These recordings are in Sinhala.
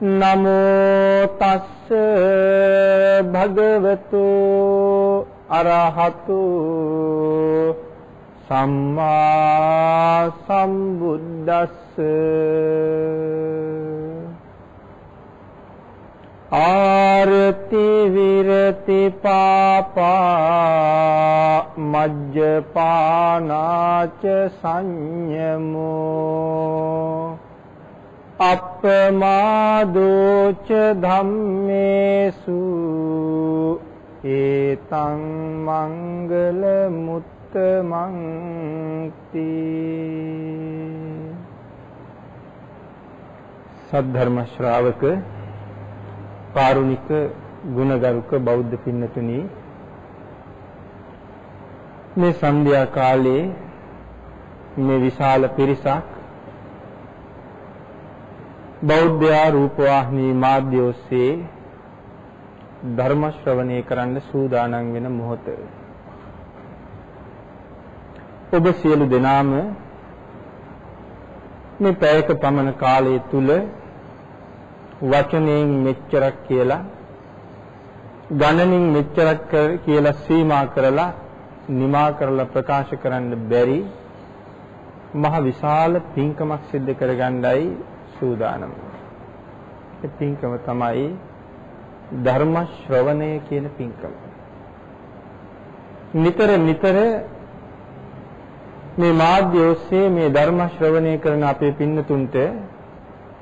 නමෝ තස්ස භගවතු අරහතු සම්මා සම්බුද්දස්ස ආරති විරති පාපා මජ්ජපානාච සංයමෝ අප්පමාදෝච ධම්මේසු ඒතං මංගල මුත්තමං සද්ධර්ම ශ්‍රාවක කාරුණික ගුණගරුක බෞද්ධ පින්නතුනි මේ සන්ධ්‍යා කාලේ මේ විශාල පිරිසක් බෞද්ධ රූපවාහිනී මාධ්‍ය ඔස්සේ ධර්ම ශ්‍රවණය කරන්න සූදානම් වෙන මොහොත. ඔබ සියලු දෙනාම මේ පැයක පමණ කාලය තුල වචනයෙන් මෙච්චරක් කියලා ගණනින් මෙච්චරක් කියලා සීමා කරලා නිමා කරලා ප්‍රකාශ කරන්න බැරි මහ විශාල පින්කමක් සිද්ධ කරගන්නයි සූදානම්. ඒ පින්කම තමයි ධර්ම ශ්‍රවණය කියන පින්කම. නිතර නිතර මේ මාධ්‍ය ඔස්සේ මේ ධර්ම ශ්‍රවණය කරන අපේ පින්නතුන්ට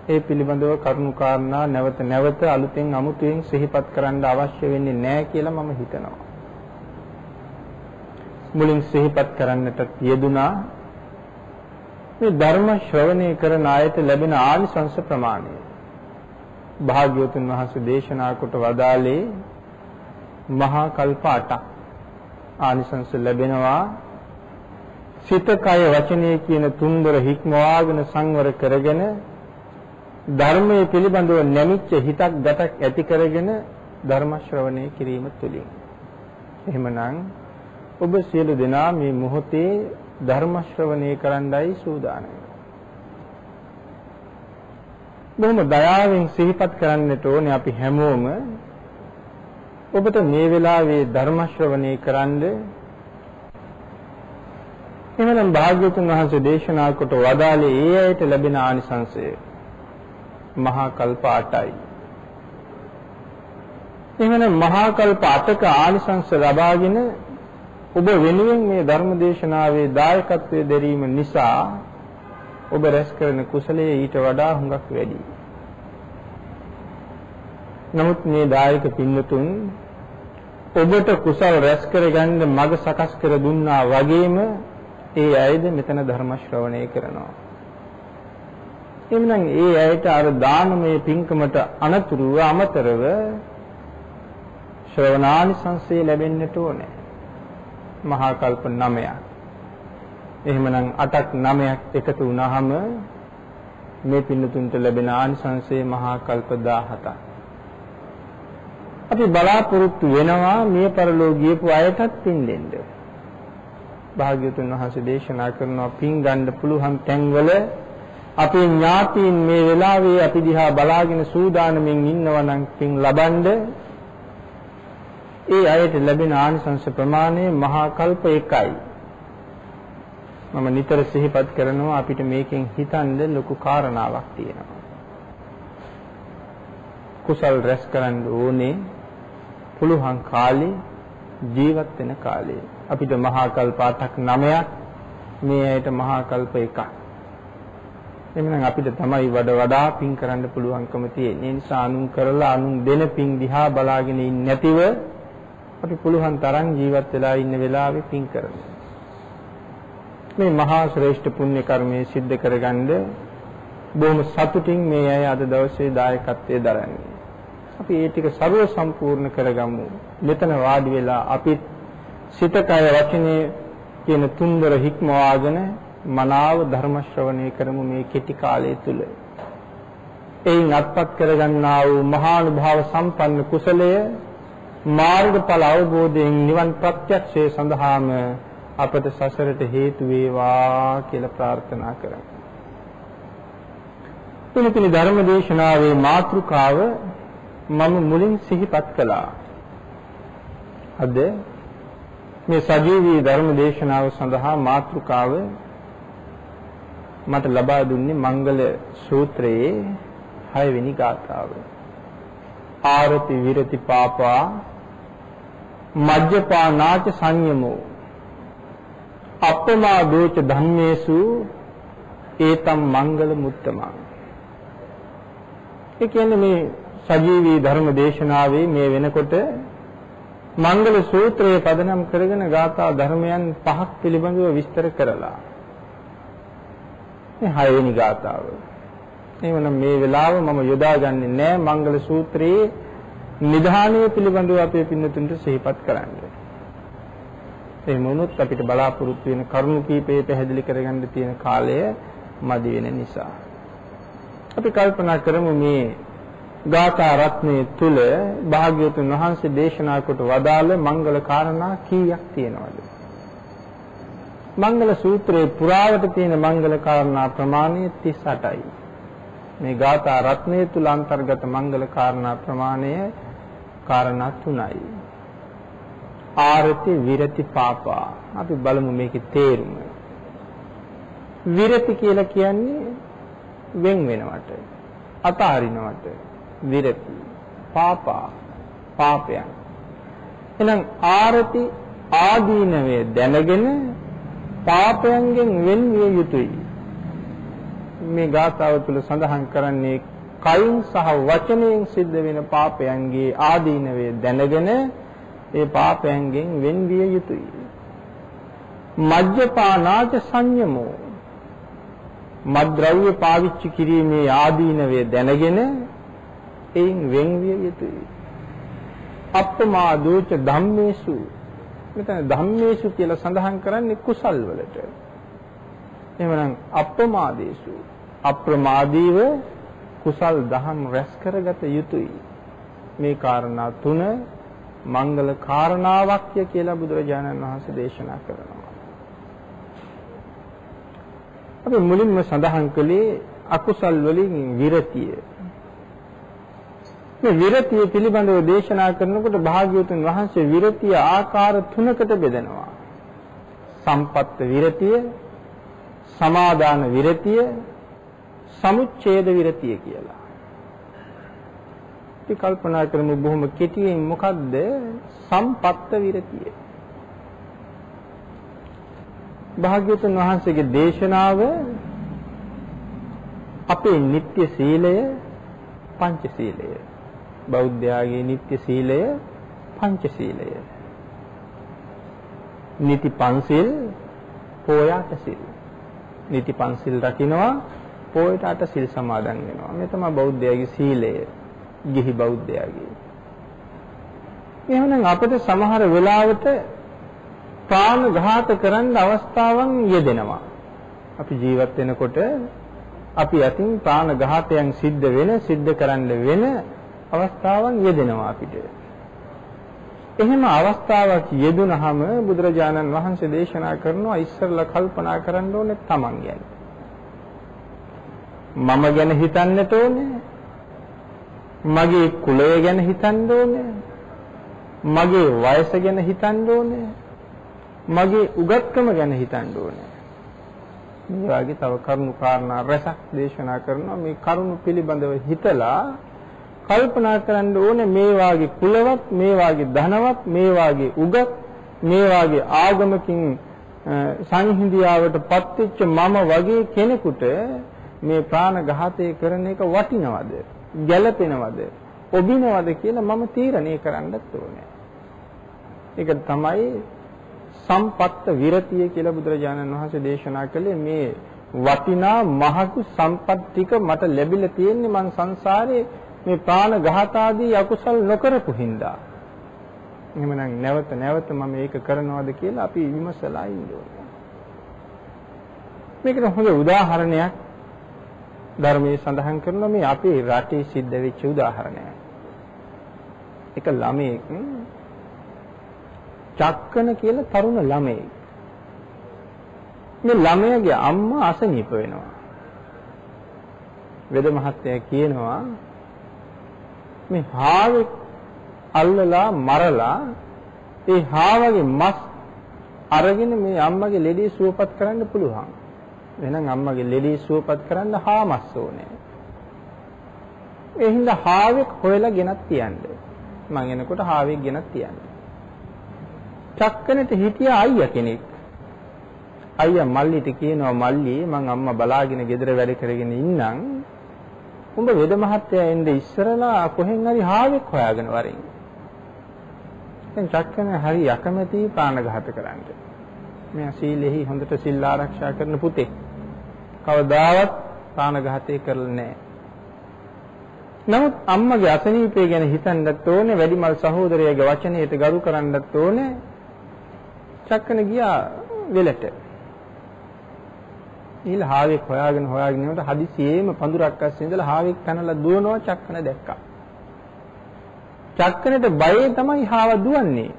ඒ පිළිබඳව කරුණු කාරණා නැවත නැවත අලුතෙන් අමුතුවෙන් සිහිපත් කරන්න අවශ්‍ය වෙන්නේ නැහැ කියලා මම හිතනවා. මුලින් සිහිපත් කරන්නට යෙදුනා මේ ධර්ම ශ්‍රවණය කරන අයට ලැබෙන ආනිසංස ප්‍රමාණය. භාග්‍යවතුන් වහන්සේ දේශනා කොට වදාළේ මහා කල්ප 8ක් ආනිසංස ලැබෙනවා. සිත කය වචනය කියන තුන්දර හික්මවාගෙන සංවර කරගෙන ධර්මයේ පිළිබඳව නැමිච්ච හිතක් ගතක් ඇති කරගෙන ධර්ම ශ්‍රවණය කිරීම තුළින්. එහෙමනම් ඔබ සියලු දෙනා මේ මොහොතේ ධර්ම ශ්‍රවණය කරන්නයි සූදානම්. බොහොම දයාවෙන් සිහිපත් කරන්නට ඕනේ අපි හැමෝම ඔබට මේ වෙලාවේ ධර්ම ශ්‍රවණය කරන්න එමනම් භාග්‍යවතුන් වහන්සේ දේශනා කොට වදාළේ ඒ ඇයට ලැබෙන ආනිසංසය මහා කල්ප 8යි. එහෙනම් මහා කල්ප 8ක ආනිසංස ලබාගෙන ඔබ වෙනුවෙන් මේ ධර්ම දේශනාවේ දායකත්වයේ දැරීම නිසා ඔබ රැස් කරන කුසලයේ ඊට වඩා හුඟක් වැඩි. නමුත් මේ දායක පින්නතුන් ඔබට කුසල් රැස් කරගන්න මඟ සකස් කර දුන්නා වගේම ඒ අයද මෙතන ධර්ම ශ්‍රවණය කරනවා. එhmenan ඒ අයට අර දානමය පින්කමට අනතුරුව අමතරව ශ්‍රවණානිසංසය ලැබෙන්නට ඕනේ. මහා කල්ප 9ක්. එහෙමනම් 8ක් 9ක් එකතු වුණාම මේ පින්නතුන්ට ලැබෙන ආනිසංසය මහා කල්ප 17ක්. අපි බලාපොරොත්තු වෙනවා මිය පරලෝ ගියපු අයටත් පින් දෙන්න. භාග්‍යතුන් වහන්සේ දේශනා කරනවා පින් ගන්න පුළුවන් තැන්වල අපේ ඥාතීන් මේ වෙලාවේ අපි දිහා බලාගෙන සූදානමින් ඉන්නවා නම් පින් ලබනද ඒ අයට ලැබෙන ආනිසංස ප්‍රමාණය මහා කල්ප එකයි. මම නිතර සිහිපත් කරනවා අපිට මේකෙන් හිතන්න ලොකු කාරණාවක් තියෙනවා. කුසල් රැස් කරන්න ඕනේ පුළුවන් කාලේ ජීවත් වෙන කාලේ. අපිට මහා කල්ප 8ක් 9ක් මේ ඇයට මහා කල්ප එකක්. එhmenan අපිට තමයි වඩ වඩා පින් කරන්න පුළුවන්කම තියෙන්නේ. ඒ නිසා අනුන් කරලා අනුන් දෙන පින් දිහා බලාගෙන ඉන්නේ නැතිව අපි පුළුවන් තරම් ජීවත් වෙලා ඉන්න වෙලාවේ පින් කරමු. මේ මහා ශ්‍රේෂ්ඨ පුණ්‍ය කර්මයේ සිද්ධ කරගන්න බොහොම සතුටින් මේ අය අද දවසේ දායකත්වයේ දරන්නේ. අපි ඒ ටික ਸਰව සම්පූර්ණ කරගමු. මෙතන වාඩි වෙලා අපි සිත කය වචනේ කියන තුන්දර හික්මවාගෙන මනාව ධර්ම ශ්‍රවණය කරමු මේ කෙටි කාලය තුල. එයින් අත්පත් කරගන්නා වූ මහානුභාව සම්පන්න කුසලය මාර්ගඵල අවබෝධයෙන් නිවන් ප්‍රත්‍යක්ෂය සඳහාම අපට සසරට හේතු වේවා කියලා ප්‍රාර්ථනා කරමු. තුන්වෙනි ධර්ම දේශනාවේ මාතෘකාව මම මුලින් සිහිපත් කළා. අද මේ සජීවී ධර්ම දේශනාව සඳහා මාතෘකාව මට ලබා දුන්නේ මංගල සූත්‍රයේ 6 වෙනි ගාථාව. ආරති විරති පාපා මජ්ජපානාච සංයමෝ අපමා දෝච ධම්මේසු ඒතම් මංගල මුත්තමං ඒ කියන්නේ මේ සජීවී ධර්ම දේශනාවේ මේ වෙනකොට මංගල සූත්‍රයේ පදනම් කරගෙන ගාථා ධර්මයන් පහක් පිළිබඳව විස්තර කරලා මේ හයවෙනි ගාථාව. එහෙනම් මේ වෙලාව මම යොදාගන්නේ නැහැ මංගල සූත්‍රයේ නිධානය පිළිබඳව අපේ පින්නතුන්ට සිහිපත් කරන්න. ඒ මොනොත් අපිට බලාපොරොත්තු වෙන කරුණු කීපේ පැහැදිලි කරගන්න තියෙන කාලය මදි වෙන නිසා. අපි කල්පනා කරමු මේ ගාථා රත්නයේ තුල භාග්‍යවතුන් වහන්සේ දේශනා කොට වදාළ මංගල කාරණා කීයක් තියෙනවද? මංගල සූත්‍රයේ පුරාවට තියෙන මංගල කාරණා ප්‍රමාණය 38යි. මේ ගාථා රත්නයේ තුල අන්තර්ගත මංගල කාරණා ප්‍රමාණය කාරණා 3යි. ආරති විරති පාපා. අපි බලමු මේකේ තේරුම. විරති කියලා කියන්නේ වෙන් වෙනවට, අතාරිනවට විරති. පාපා පාපයන්. එහෙනම් ආරති ආදීනවේ දැනගෙන පාපයන්ගෙන් වෙන් විය යුතුයි. මේ ගාථාව තුළ සඳහන් කරන්නේ කයින් සහ වචනයෙන් සිද්ධ වෙන පාපයන්ගේ ආදීනවේ දැනගෙන ඒ පාපයන්ගෙන් වෙන් විය යුතුයි. මජ්ජපානාච සංයමෝ මද්ද්‍රව්‍ය පාවිච්චි කිරීමේ ආදීනවේ දැනගෙන එයින් වෙන් විය යුතුයි. අප්පමාදෝච ධම්මේසු මෙතන ධම්මේසු කියලා සඳහන් කරන්නේ කුසල් වලට. එහෙමනම් අප්‍රමාදේසු අප්‍රමාදීව කුසල් දහම් රැස් කරගත යුතුයි. මේ කාරණා තුන මංගල කාරණාවක්ය කියලා බුදුරජාණන් වහන්සේ දේශනා කරනවා. අපි මුලින්ම සඳහන් කළේ අකුසල් වලින් විරතිය. මේ විරතිය පිළිබඳව දේශනා කරනකොට භාග්‍යවතුන් වහන්සේ විරතිය ආකාර තුනකට බෙදනවා. සම්පත්ත විරතිය, සමාදාන විරතිය, සමුච්ඡේද විරතිය කියලා. අපි කල්පනා කරමු බොහොම කෙටියෙන් මොකද්ද සම්පත්ත විරතිය? භාග්‍යවතුන් වහන්සේගේ දේශනාව අපේ නිත්‍ය සීලය පංච සීලය බෞද්ධයාගේ නිත්‍ය සීලය පංච සීලය. නිති පන්සිල් පෝයාට සිල්. නිති පන්සිල් රකින්නවා පෝයට අට සිල් සමාදන් වෙනවා. මේ තමයි බෞද්ධයාගේ සීලය. ගිහි බෞද්ධයාගේ. එහෙනම් අපිට සමහර වෙලාවට ප්‍රාණඝාත කරන්න අවස්ථාවන් යෙදෙනවා. අපි ජීවත් වෙනකොට අපි අතින් ප්‍රාණඝාතයන් සිද්ධ වෙන සිද්ධ කරන්න වෙන අවස්ථාවන් යෙදෙනවා අපිට. එහෙම අවස්ථාවක් යෙදුනහම බුදුරජාණන් වහන්සේ දේශනා කරනවා ඉස්සරලා කල්පනා කරන්න ඕනේ තමන් ගැන. මම ගැන හිතන්නට ඕනේ. මගේ කුලය ගැන හිතන්න ඕනේ. මගේ වයස ගැන හිතන්න ඕනේ. මගේ උගත්කම ගැන හිතන්න ඕනේ. මේ වගේ තව කරුණු කාරණා රැසක් දේශනා කරනවා මේ කරුණු පිළිබඳව හිතලා කල්පනා කරන්න ඕනේ මේ වාගේ කුලවත් මේ වාගේ ධනවත් මේ වාගේ උගත් මේ වාගේ ආගමකින් සංහිඳියාවට පත්වෙච්ච මම වගේ කෙනෙකුට මේ ප්‍රාණඝාතය කරන එක වටිනවද ගැළපෙනවද ඔබිනවද කියලා මම තීරණය කරන්නත් ඕනේ ඒක තමයි සම්පත්ත විරතිය කියලා බුදුරජාණන් වහන්සේ දේශනා කළේ මේ වටිනා මහකු සම්පත් ටික මට ලැබිලා තියෙන්නේ මං සංසාරේ මේ ප්‍රාණඝාත ආදී අකුසල් නොකරපු හින්දා. එහෙමනම් නැවත නැවත මම මේක කරනවද කියලා අපි විමසලා ඉන්න ඕනේ. මේකට හොඳ උදාහරණයක් ධර්මයේ සඳහන් කරනවා මේ අපේ රටේ සිද්ධ වෙච්ච උදාහරණයක්. එක ළමයෙක් චක්කන කියලා තරුණ ළමයෙක්. මේ ළමයාගේ අම්මා අසනීප වෙනවා. වෙද මහත්තයා කියනවා මේ හාවෙක් අල්ලලා මරලා ඒ හාවගේ මස් අරගෙන මේ අම්මගේ ලෙඩේ සුවපත් කරන්න පුළුවන්. එහෙනම් අම්මගේ ලෙඩේ සුවපත් කරන්න හා මස් ඕනේ. ඒ හින්දා හාවෙක් හොයලා ගෙනත් තියන්න. මං එනකොට හාවෙක් ගෙනත් තියන්න. චක්කනට හිටිය අයියා කෙනෙක්. අයියා මල්ලිට කියනවා මල්ලි මං අම්මා බලාගෙන ගෙදර වැඩ කරගෙන ඉන්නම් උඹ වෙද මහත්තයා එන්නේ ඉස්සරලා කොහෙන් හරි හාවෙක් හොයාගෙන වරින්. දැන් චක්කන හරි යකමැති ප්‍රාණඝාත කරන්න. මෙයා සීලෙහි හොඳට සිල් ආරක්ෂා කරන පුතේ. කවදාවත් ප්‍රාණඝාතය කරලා නැහැ. නමුත් අම්මගේ අසනීපය ගැන හිතන්නත් ඕනේ වැඩිමල් සහෝදරයාගේ වචනයට ගරු කරන්නත් ඕනේ. චක්කන ගියා වෙලට. ඊළ හාවෙක් හොයාගෙන හොයාගෙන යනකොට හදිසියෙම පඳුරක් අස්සේ ඉඳලා හාවෙක් පැනලා දුවනවා චක්කන දැක්කා. චක්කනට බයේ තමයි හාව දුවන්නේ.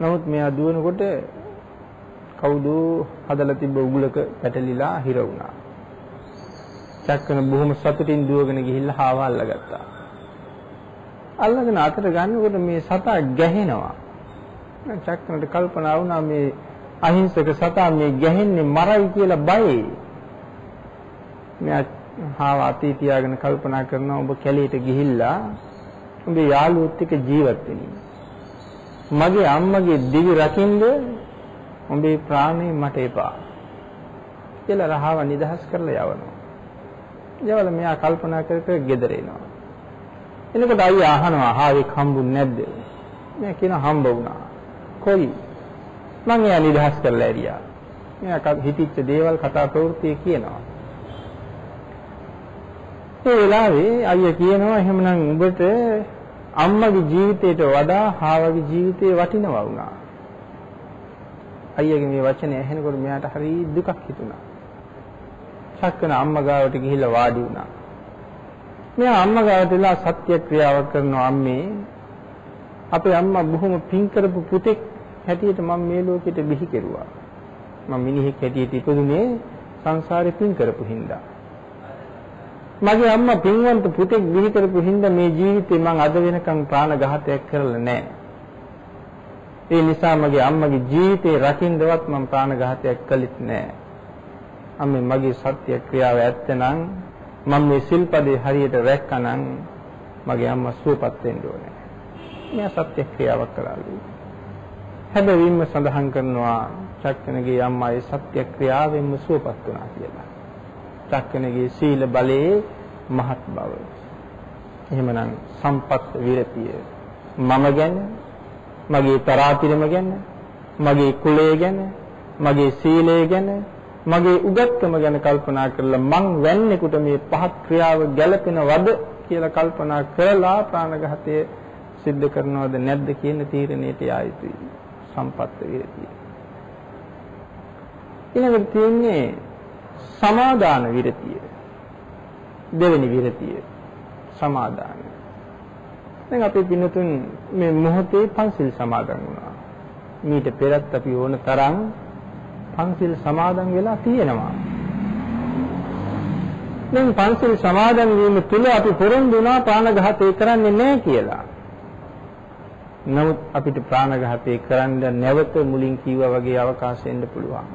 නමුත් මෙයා දුවනකොට කවුද හදලා තිබ්බ උගුලක පැටලිලා හිර වුණා. චක්කන බොහොම සතුටින් දුවගෙන ගිහිල්ලා හාව අල්ලගත්තා. අල්ලගෙන අතට ගන්නකොට මේ සතා ගැහෙනවා. චක්කනට කල්පනා වුණා මේ අහිංසක සතා මේ ගැහෙන්නේ මරයි කියලා බයයි. මෙයා හාව අතේ තියාගෙන කල්පනා කරනවා ඔබ කැලේට ගිහිල්ලා උඹේ යාළුවොත් එක්ක ජීවත් වෙන්න. මගේ අම්මගේ දිවි රකින්ද උඹේ ප්‍රාණය මට එපා. කියලා රහව නිදහස් කරලා යවනවා. යවල මෙයා කල්පනා කර කර ගෙදර එනවා. එනකොට අයියා අහනවා හාවෙක් හම්බුනේ නැද්ද? මෙයා කියන හම්බ වුණා. කොයි මං එයා නිදහස් කරලා ඇරියා. මෙයා හිතිච්ච දේවල් කතා ප්‍රවෘත්ති කියනවා. ඒ වෙලාවේ අයියා කියනවා එහෙමනම් උඹට අම්මගේ ජීවිතයට වඩා හාවගේ ජීවිතේ වටිනවා වුණා. අයියාගේ මේ වචනේ ඇහෙනකොට මෙයාට හරි දුකක් හිතුණා. සක්කන අම්මා ගාවට ගිහිල්ලා වාඩි වුණා. මෙයා අම්මා ගාවට වෙලා සත්‍ය ක්‍රියාවක් කරනවා අම්මේ. අපේ අම්මා බොහොම පින් කරපු පුතෙක් හැටියට මම මේ ලෝකෙට බිහි කෙරුවා. මම මිනිහෙක් හැටියට ඉපදුනේ සංසාරේ පින් කරපු හින්දා. මගේ අම්මා පින්වන්ත පුතෙක් බිහි කරපු හින්දා මේ ජීවිතේ මම අද වෙනකන් ප්‍රාණඝාතයක් කරලා නැහැ. ඒ නිසා මගේ අම්මගේ ජීවිතේ රකින්නවත් මම ප්‍රාණඝාතයක් කළෙත් නැහැ. අම්මේ මගේ සත්‍ය ක්‍රියාව ඇත්තනම් මම මේ සිල්පදේ හරියට රැක්කනම් මගේ අම්මා සුවපත් වෙන්න ඕනේ. මෙයා සත්‍ය ක්‍රියාවක් කළාලු. හැබැයින්ම සඳහන් කරනවා චක්කනගේ අම්මා ඒ සත්‍ය ක්‍රියාවෙන්ම සුවපත් වුණා කියලා. චක්කනගේ සීල බලයේ මහත් බව. එහෙමනම් සම්පත් විරතිය මම ගැන මගේ තරාතිරම ගැන මගේ කුලය ගැන මගේ සීලය ගැන මගේ උගත්කම ගැන කල්පනා කරලා මං වැන්නේකට මේ පහත් ක්‍රියාව ගැළපෙනවද කියලා කල්පනා කරලා ප්‍රාණඝාතය සිද්ධ කරනවද නැද්ද කියන තීරණයට යා යුතුයි. සම්පත්ත විරතිය. ඊළඟට තියෙන්නේ සමාදාන විරතිය. දෙවෙනි විරතිය සමාදාන. දැන් අපේ පින්නතුන් මේ මොහොතේ පන්සිල් සමාදන් වුණා. මීට පෙරත් අපි ඕන තරම් පන්සිල් සමාදන් වෙලා තියෙනවා. දැන් පන්සිල් සමාදන් වීම තුල අපි පොරොන්දු වුණා ප්‍රාණඝාතය කරන්නේ නැහැ කියලා. නමුත් අපිට ප්‍රාණඝාතය කරන්න නැවත මුලින් කිව්වා වගේ අවකාශ එන්න පුළුවන්.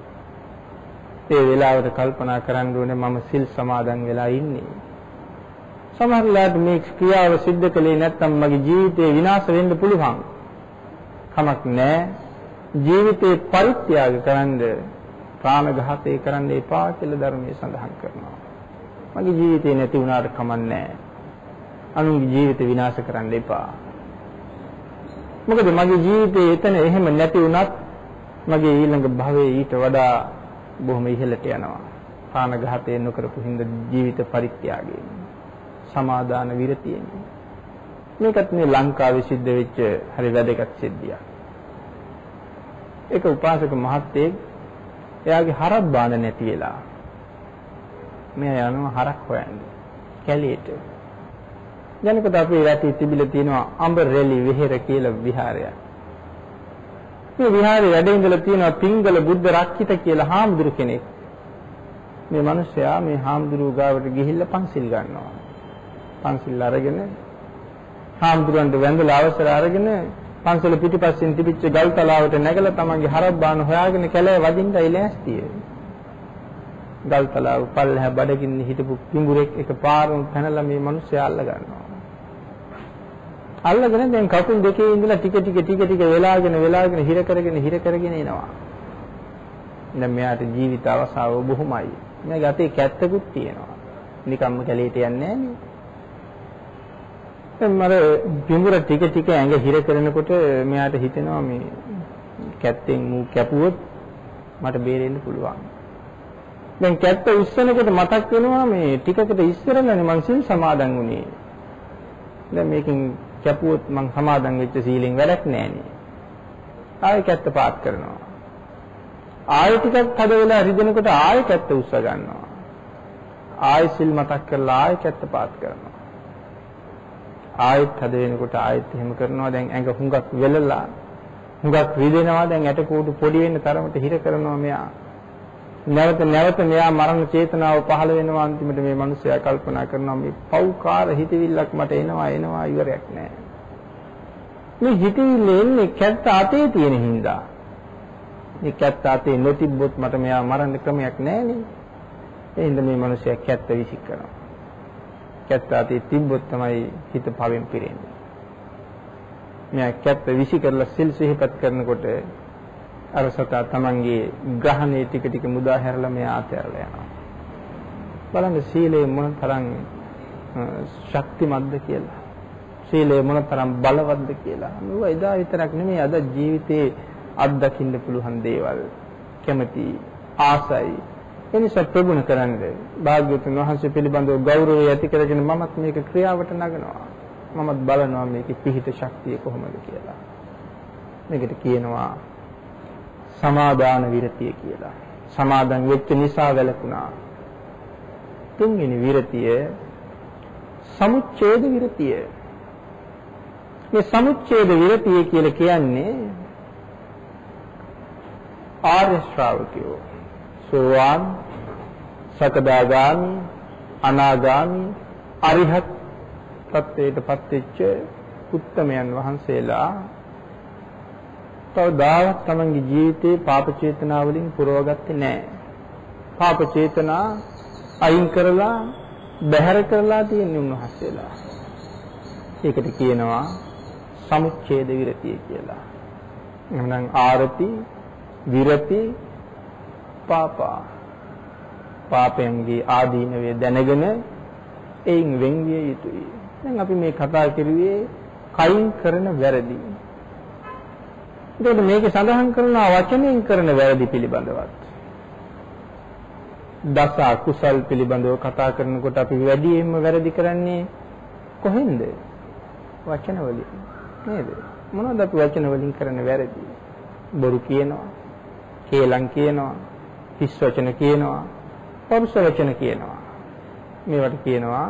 ඒ වෙලාවට කල්පනා කරන්න ඕනේ මම සිල් සමාදන් වෙලා ඉන්නේ. සමහර වෙලාවට මේ ක්‍රියාව සිද්ධ කළේ නැත්නම් මගේ ජීවිතේ විනාශ වෙන්න පුළුවන්. කමක් නැහැ. ජීවිතේ පරිත්‍යාග කරන්න ප්‍රාණඝාතය කරන්න එපා කියලා ධර්මයේ සඳහන් කරනවා. මගේ ජීවිතේ නැති වුණාට කමක් නැහැ. අනුන්ගේ ජීවිත විනාශ කරන්න එපා. මොකද මගේ ජීවිතේ එතන එහෙම නැති වුණත් මගේ ඊළඟ භවයේ ඊට වඩා බොහොම ඉහළට යනවා. ප්‍රාණඝාතය නොකරපු හින්දා ජීවිත පරිත්‍යාගයෙන්. සමාදාන විරතියෙන්. මේකත් මේ ලංකාවේ සිද්ධ වෙච්ච හරි වැදගත් සිද්ධියක්. ඒක උපාසක මහත්තයෙක් එයාගේ හරක් බාන නැති වෙලා මෙයා යනවා හරක් හොයන්න කැලියට. යනකොට අපේ රටේ තිබිලා තියෙනවා අඹරැලි විහෙර කියලා විහාරයක්. මේ විහාරේ වැඩ ඉඳලා තියෙනවා පිංගල බුද්ධ රක්කිත කියලා හාමුදුරු කෙනෙක්. මේ මිනිසයා මේ හාමුදුරුව ගාවට ගිහිල්ලා පන්සිල් ගන්නවා. පන්සිල් අරගෙන හාමුදුරන්ට වැඳලා අවසර අරගෙන පන්සල පිටිපස්සෙන් තිබිච්ච ගල් තලාවට නැගලා තමන්ගේ හරක් බාන හොයාගෙන කැලේ වදින්නයි ලෑස්තිය. ගල් තලාව පල්ලෙහා බඩගින්න හිටපු පිඹුරෙක් එකපාරම පැනලා මේ මිනිස්සයා අල්ල ගන්නවා. අල්ලගෙන දැන් කකුල් දෙකේ ඉඳලා ටික ටික ටික ටික වෙලාගෙන වෙලාගෙන හිර කරගෙන හිර කරගෙන එනවා. දැන් මෙයාට ජීවිත අවසාව බොහොමයි. මෙයාගේ අතේ කැත්තකුත් තියෙනවා. නිකම්ම කැලේට යන්නේ නැහැ මර පිඹුර ටික ටික ඇඟ හිර කරනකොට මෙයාට හිතෙනවා මේ කැත්තෙන් මූ කැපුවොත් මට බේරෙන්න පුළුවන්. දැන් කැත්ත උස්සනකොට මතක් වෙනවා මේ ටිකකට ඉස්සරලානේ මං සිල් සමාදන් වුණේ. දැන් මේකෙන් කැපුවොත් මං සමාදන් වෙච්ච සීලෙන් වැඩක් නැහැනේ. ආයෙ කැත්ත පාත් කරනවා. ආයෙ ටිකක් හද වෙලා රිදෙනකොට ආයෙ කැත්ත උස්ස ගන්නවා. ආයෙ සිල් මතක් කරලා ආයෙ කැත්ත පාත් කරනවා. ආයෙත් හද වෙනකොට ආයෙත් එහෙම කරනවා. දැන් ඇඟ හුඟක් වෙලලා හුඟක් රිදෙනවා. දැන් ඇට කූඩු පොඩි වෙන්න තරමට හිර කරනවා මෙයා. නැවත නැවත මෙයා මරණ චේතනාව පහළ වෙනවා. අන්තිමට මේ මිනිස්සයා කල්පනා කරනවා මේ පෞකාර හිතවිල්ලක් මට එනවා එනවා ඉවරයක් නැහැ මේ හිතවිල්ල එන්නේ කැත්ත අතේ තියෙන හින්දා. මේ කැත්ත අතේ නොතිබ්බොත් මට මෙයා මරන්න ක්‍රමයක් නැහැ නේ ඒ හින්දා මේ මිනිස්සයා කැත්ත විසික් කරනවා කැත්ත අතේ තිබ්බොත් තමයි හිත පවෙන් පිරෙන්නේ. මෙයා කැත්ත විසි කරලා සිල් සිහිපත් කරනකොට අර සතා තමන්ගේ ග්‍රහණේ ටික ටික මුදා හැරලා මෙයා අතහැරලා යනවා. බලන්න සීලය මොන තරම් ශක්තිමත්ද කියලා. සීලය මොන තරම් බලවත්ද කියලා. මේවා එදා විතරක් නෙමෙයි අද ජීවිතේ අත්දකින්න පුළුවන් දේවල්. කැමැති ආසයි එනිසා ප්‍රගුණ කරන්න භාග්‍යවතුන් වහන්සේ පිළිබඳව ගෞරවය ඇති කරගෙන මමත් මේක ක්‍රියාවට නගනවා. මමත් බලනවා මේකේ පිහිට ශක්තිය කොහොමද කියලා. මේකට කියනවා සමාදාන විරතිය කියලා. සමාදන් වෙච්ච නිසා වැළකුණා. තුන්වෙනි විරතිය සමුච්ඡේද විරතිය. මේ සමුච්ඡේද විරතිය කියලා කියන්නේ ආර්ය ශ්‍රාවකයෝ සෝවාන් සකදාගාමි අනාගාමි අරිහත් තත්ත්වයටපත් වෙච්ච උත්තමයන් වහන්සේලා කවදාවත් තමන්ගේ ජීවිතේ පාප චේතනා වලින් පුරවගත්තේ නැහැ. පාප චේතනා අයින් කරලා බැහැර කරලා තියෙන උන්වහන්සේලා. ඒකට කියනවා සමුච්ඡේද විරතිය කියලා. එහෙනම් ආරති විරති පාපා පාපයන්ගේ ආදීනවේ දැනගෙන එයින් වෙන්විය යුතුයි. දැන් අපි මේ කතා කරුවේ කයින් කරන වැරදි. එතකොට මේකේ සඳහන් කරනවා වචනයෙන් කරන වැරදි පිළිබඳවත්. දස අකුසල් පිළිබඳව කතා කරනකොට අපි වැඩියෙන්ම වැරදි කරන්නේ කොහෙන්ද? වචන වලින්. නේද? මොනවද අපි වචන වලින් කරන වැරදි? බොරු කියනවා, කේලම් කියනවා, හිස් වචන කියනවා, පරුෂ වචන කියනවා. මේවට කියනවා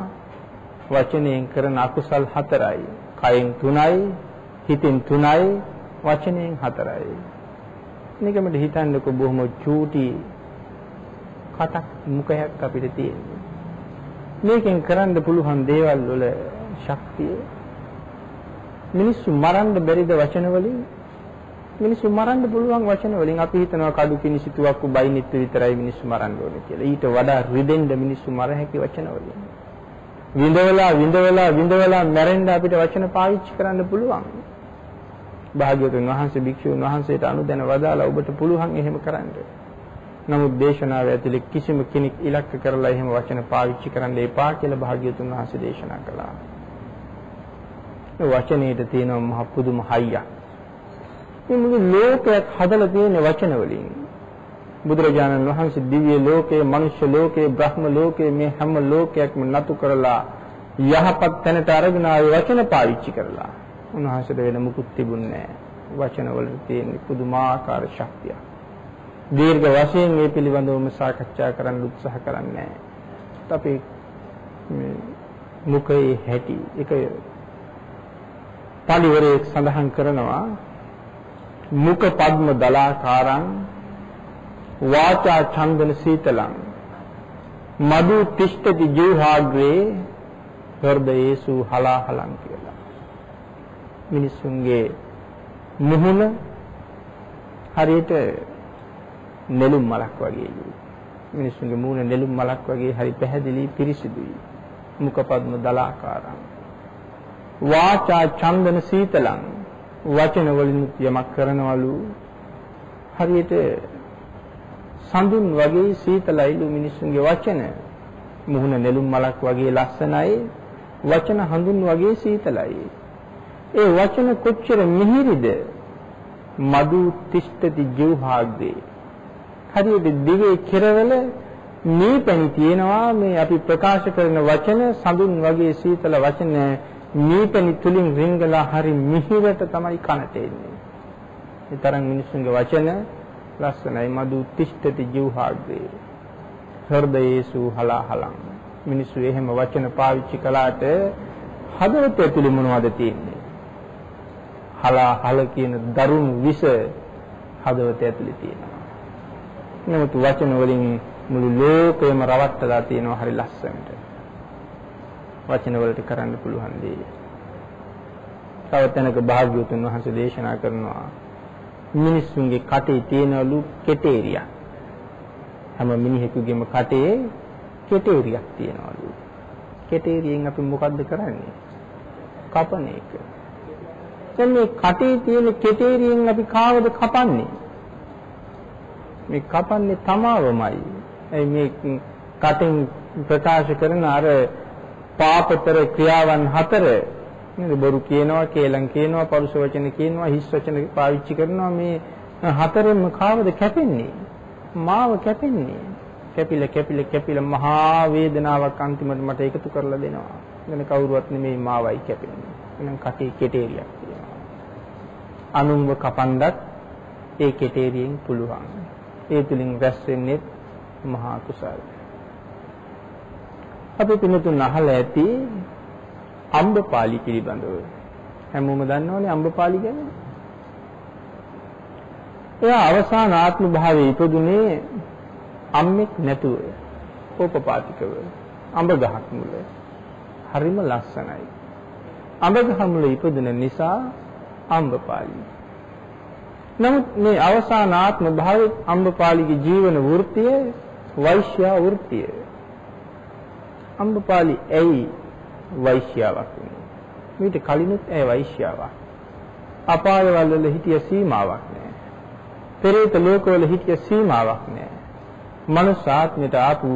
වචනයෙන් කරන අකුසල් හතරයි. කයෙන් 3යි, හිතෙන් 3යි, වචනයෙන් 4යි. නිකමට හිතන්නකො බොහොම චූටි කටක් මුඛයක් අපිට තියෙනවා. මේකෙන් කරන්න පුළුවන් දේවල් වල ශක්තිය මිනිස්සු මරන්න බැරිද වචන වලින් මිනිස්සු මරන්න පුළුවන් වචන වලින් අපි හිතනවා කඩු කිනිසිතුවක් උබයිනිත් විතරයි මිනිස්සු මරන්න ඕනේ කියලා. ඊට වඩා රිදෙන්න මිනිස්සු මර හැකි වචන වලින්. විඳවලා විඳවලා විඳවලා මැරෙන්න අපිට වචන පාවිච්චි කරන්න පුළුවන්. භාග්‍යවතුන් වහන්සේ භික්ෂුන් වහන්සේට අනුදැන වදාලා ඔබට පුළුවන් එහෙම කරන්න. නමුත් දේශනාව ඇතුලේ කිසිම කෙනෙක් ඉලක්ක කරලා එහෙම වචන පාවිච්චි කරන්න එපා කියලා භාග්‍යවතුන් වහන්සේ දේශනා කළා. ඒ වචනේට තියෙන මහ පුදුම හයියක්. මේ මුළු ලෝකයක් හදලා තියෙන වචන වලින්. බුදුරජාණන් වහන්සේ දිව්‍ය ලෝකයේ, මනුෂ්‍ය ලෝකයේ, බ්‍රහ්ම ලෝකයේ මේ හැම ලෝකයක්ම නතු කරලා යහපත් තැනට අරගෙන ආවේ වචන පාවිච්චි කරලා. උන්වහන්සේට වෙන මුකුත් තිබුණේ නැහැ. වචන වල තියෙන පුදුමාකාර ශක්තියක්. දීර්ඝ වශයෙන් මේ පිළිබඳවම සාකච්ඡා කරන්න උත්සාහ කරන්නේ අපි මේ මුඛයේ හැටි එක පරිවරයක් සඳහන් කරනවා මුඛ පද්ම දලාකාරං වාචා ඡන්දන සීතලං. මදු තිෂ්ඨති ජීවහාග්‍රේ හෘදයේසු හලාහලං කියලා. මිනිසුන්ගේ මුහුණ හරියට නෙළුම් මලක් වගේ. මිනිස්සුන්ගේ මූණ නෙළුම් මලක් වගේ හරි පැහැදිලි පිරිසිදුයි. මුඛ පද්ම දලාකාරං. වාචා ඡන්දන සීතලං. වචන වලින් යමක් කරනවලු. හරියට සඳුන් වගේ සීතලයිලු මිනිස්සුන්ගේ වචන. මුහුණ නෙළුම් මලක් වගේ ලස්සනයි. වචන හඳුන් වගේ සීතලයි. ඒ වචන කොච්චර මිහිරිද? මදු තිෂ්ඨති ජීවහාග්ගේ. හරියට දිවේ කෙරවල මේ පැණි තියෙනවා. මේ අපි ප්‍රකාශ කරන වචන සඳුන් වගේ සීතල වචන මේ පැණි තුලින් රිංගලා හරි මිහිරට තමයි කනට එන්නේ. ඒ තරම් මිනිස්සුන්ගේ වචන ලස්සනයි මදු තිෂ්ඨති ජීවහාග්‍රේ. හෘදයේසු හලහලං. මිනිස්සු එහෙම වචන පාවිච්චි කළාට හදවත ඇතුලේ මොනවද තියෙන්නේ? හලහල කියන දරුණු විස හදවත ඇතුලේ තියෙනවා. නමුත් වචන වලින් මුළු ලෝකයම රවට්ටලා තියෙනවා හරි ලස්සනට. වචන වලට කරන්න පුළුවන් දේ. තව තැනක භාග්‍යවතුන් වහන්සේ දේශනා කරනවා මිනිස්සුන්ගේ කටේ තියෙනලු කෙටේරියක්. හැම මිනිහෙකුගේම කටේ කෙටේරියක් තියෙනවලු. කෙටේරියෙන් අපි මොකද්ද කරන්නේ? කපන එක. දැන් මේ කටේ තියෙන කෙටේරියෙන් අපි කාවද කපන්නේ? මේ කපන්නේ තමාවමයි. ඒ මේ කටින් ප්‍රකාශ කරන අර පාපතර ක්‍රියාවන් හතර නේද බොරු කියනවා, කේලම් කියනවා, පරුෂ වචන කියනවා, හිස් වචන පාවිච්චි කරනවා මේ හතරෙන්ම කාවද කැපෙන්නේ? මාව කැපෙන්නේ. කැපිලා කැපිලා කැපිලා මහා වේදනාවක් අන්තිමට මට එකතු කරලා දෙනවා. වෙන කවුරුවත් නෙමෙයි මාවයි කැපෙන්නේ. එහෙනම් කටේ කෙටේරියක් තියෙනවා. අනුන්ව කපන්නත් ඒ කෙටේරියෙන් පුළුවන්. ඒ තුලින් රැස් වෙන්නේ මහා කුසල. අපි පිනතුන් අහලා ඇති අම්බපාලි පිළිබඳව. හැමෝම දන්නවනේ අම්බපාලි ගැන. එයා අවසාන ආත්ම භාවයේ ඉපදුනේ අම්මෙක් නැතුව. ඕපපාතිකව. අඹ ගහක් මුල. හරිම ලස්සනයි. අඹ ගහ මුල ඉපදුන නිසා අම්බපාලි. නමුත් මේ අවසාන ආත්ම භාවයේ අම්බපාලිගේ ජීවන වෘත්තිය වෛශ්‍යා වෘත්තිය. අම්බපාලි ඇයි වෛශ්‍යාවක් වෙන්නේ? මීට කලිනුත් ඇයි වෛශ්‍යාවක්? අපායවල වල හිටිය සීමාවක් නැහැ. පෙරේත ලෝකවල හිටිය සීමාවක් නැහැ. මනුස්ස ආත්මයට ආපු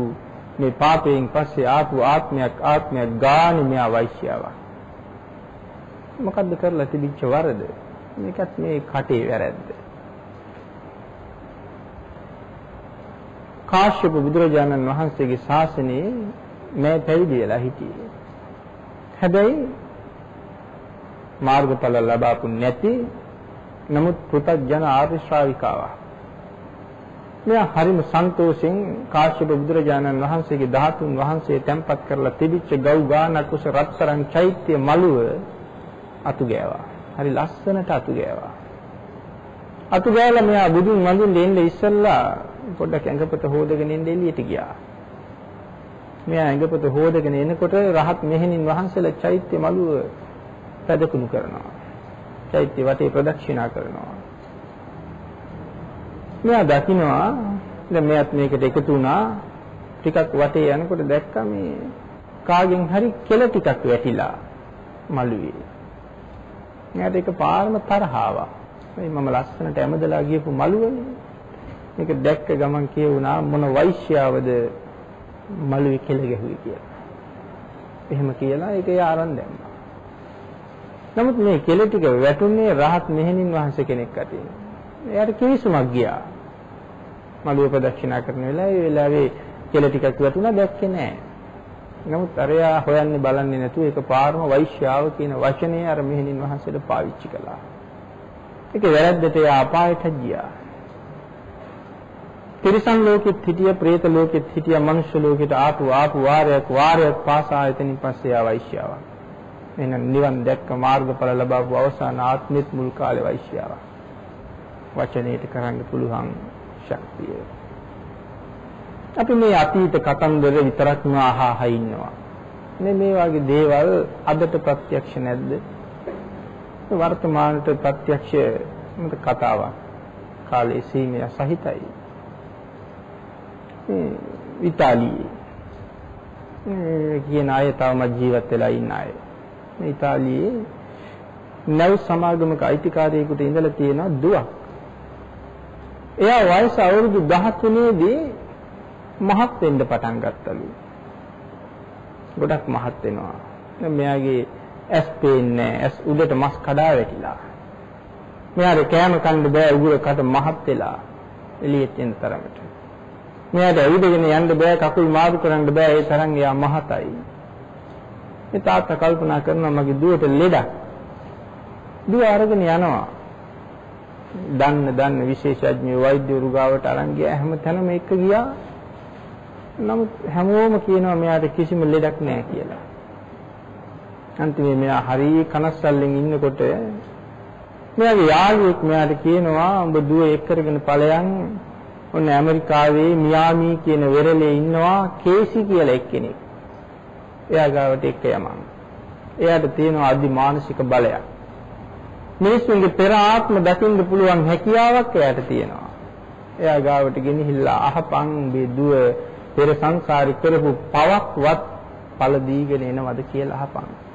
මේ පාපයෙන් පස්සේ ආපු ආත්මයක් ආත්මයක් ගානේ මෙයා වෛශ්‍යාවක්. මොකද්ද කරලා තිබිච්ච වරද? මේකත් මේ කටේ වැරද්ද. කාශ්‍යප බුදුරජාණන් වහන්සේගේ ශාසනයේ මේ පැවිදි වෙලා හිටියේ. හැබැයි මාර්ගඵල ලබාපු නැති නමුත් පුතජන ආර්ය ශ්‍රාවිකාවක්. මෙයා හරිම සන්තෝෂෙන් කාශ්‍යප බුදුරජාණන් වහන්සේගේ ධාතුන් වහන්සේ තැන්පත් කරලා තිබිච්ච ගව් ගානක් උස රත්තරන් චෛත්‍ය මළුව අතු ගෑවා. හරි ලස්සනට අතු ගෑවා. අතු ගෑලා මෙයා බුදුන් වඳින්න එන්න ඉස්සෙල්ලා පොඩ්ඩක් ඇඟපත හොදගෙන ඉන්න එළියට ගියා. මෙයා ඇඟපත හොදගෙන එනකොට රහත් මෙහෙණින් වහන්සේලා චෛත්‍ය මළුව පැදකුණු කරනවා. චෛත්‍ය වටේ ප්‍රදක්ෂිනා කරනවා. මෙයා දකින්නවා දැන් මෙයාත් මේකට එකතු වුණා ටිකක් වටේ යනකොට දැක්කා මේ කාගෙන් හරි කෙල ටිකක් වැටිලා මළුවේ. මෙයාට එක පාරම තරහ ආවා. මේ මම ලස්සනට ඇමදලා ගියපු මළුවනේ. මේක දැක්ක ගමන් කියුණා මොන වෛශ්‍යාවද මළුවේ කෙල ගැහුවේ කියලා. එහෙම කියලා ඒක යාරන් දැම්මා. නමුත් මේ කෙල ටික වැටුනේ රහත් මෙහෙණින් වහන්සේ කෙනෙක් අතේ. එයාට කිවිසුමක් ගියා. මළුව ප්‍රදක්ෂිනා කරන වෙලාවේ ඒ වෙලාවේ කෙල ටිකක් වැටුණා දැක්කේ නැහැ. නමුත් අරයා හොයන්නේ බලන්නේ නැතුව ඒක පාරම වෛශ්‍යාව කියන වචනේ අර මෙහෙණින් වහන්සේට පාවිච්චි කළා. ඒක වැරද්දට එයා අපායට ගියා. තිරිසන් ලෝකෙත් හිටිය, പ്രേත ලෝකෙත් හිටිය, මනුෂ්‍ය ලෝකෙට ආපු ආපු වාරයක් වාරයක් පාසා එතනින් පස්සේ ආ වෛශ්‍යාවක්. එහෙනම් නිවන් දැක්ක මාර්ගඵල ලබාපු අවසාන ආත්මෙත් මුල් කාලේ වෛශ්‍යාවක්. වචනයට කරන්න පුළුවන් ශක්තිය. අපි මේ අතීත කතන්දර විතරක්ම අහහා ඉන්නවා. මේ මේ වගේ දේවල් අදට ප්‍රත්‍යක්ෂ නැද්ද? වර්තමානට ප්‍රත්‍යක්ෂ කතාවක්. කාලේ සීමය සහිතයි. ඉතාලියේ කියන අය තවමත් ජීවත් වෙලා ඉන්න අය. මේ ඉතාලියේ නැව් සමාගමක අයිතිකාරයෙකුට ඉඳලා තියෙන දුවක්. එයා වයස අවුරුදු 13 දී මහත් වෙන්න පටන් ගත්තලු. ගොඩක් මහත් වෙනවා. දැන් මෙයාගේ ඇස් පේන්නේ ඇස් උඩට මස් කඩා වැටිලා. මෙයාට කෑම කන්න බෑ උගුරකට මහත් වෙලා එළියට එන තරමට. මෙයාට ඇවිදගෙන යන්න බෑ කකුල් මාරු කරන්න බෑ ඒ තරම් එයා මහතයි. මේ තාත්තා කල්පනා කරනවා මගේ දුවට ලෙඩක්. දුව අරගෙන යනවා. දන්න දන්න විශේෂඥ වෛද්‍යවරු ගාවට අරන් ගියා හැම තැනම එක ගියා. නමුත් හැමෝම කියනවා මෙයාට කිසිම ලෙඩක් නැහැ කියලා. අන්තිමේ මෙයා හරිය කනස්සල්ලෙන් ඉන්නකොට මෙයාගේ යාළුවෙක් මෙයාට කියනවා උඹ දුව එක් කරගෙන ඵලයන් ඔන්න ඇමරිකාවේ මියාමි කියන වෙරළේ ඉන්නවා කේසි කියලා එක්කෙනෙක්. එයා ගාවට එක්ක යමන්. එයාට තියෙනවා අදි මානසික බලයක්. මිනිස්සුන්ගේ පෙර ආත්ම දකින්න පුළුවන් හැකියාවක් එයාට තියෙනවා. එයා ගාවට ගෙනහිල්ලා අහපන් මේ දුව පෙර සංසාරේ කරපු පවක්වත් පළ දීගෙන එනවද කියලා අහපන්.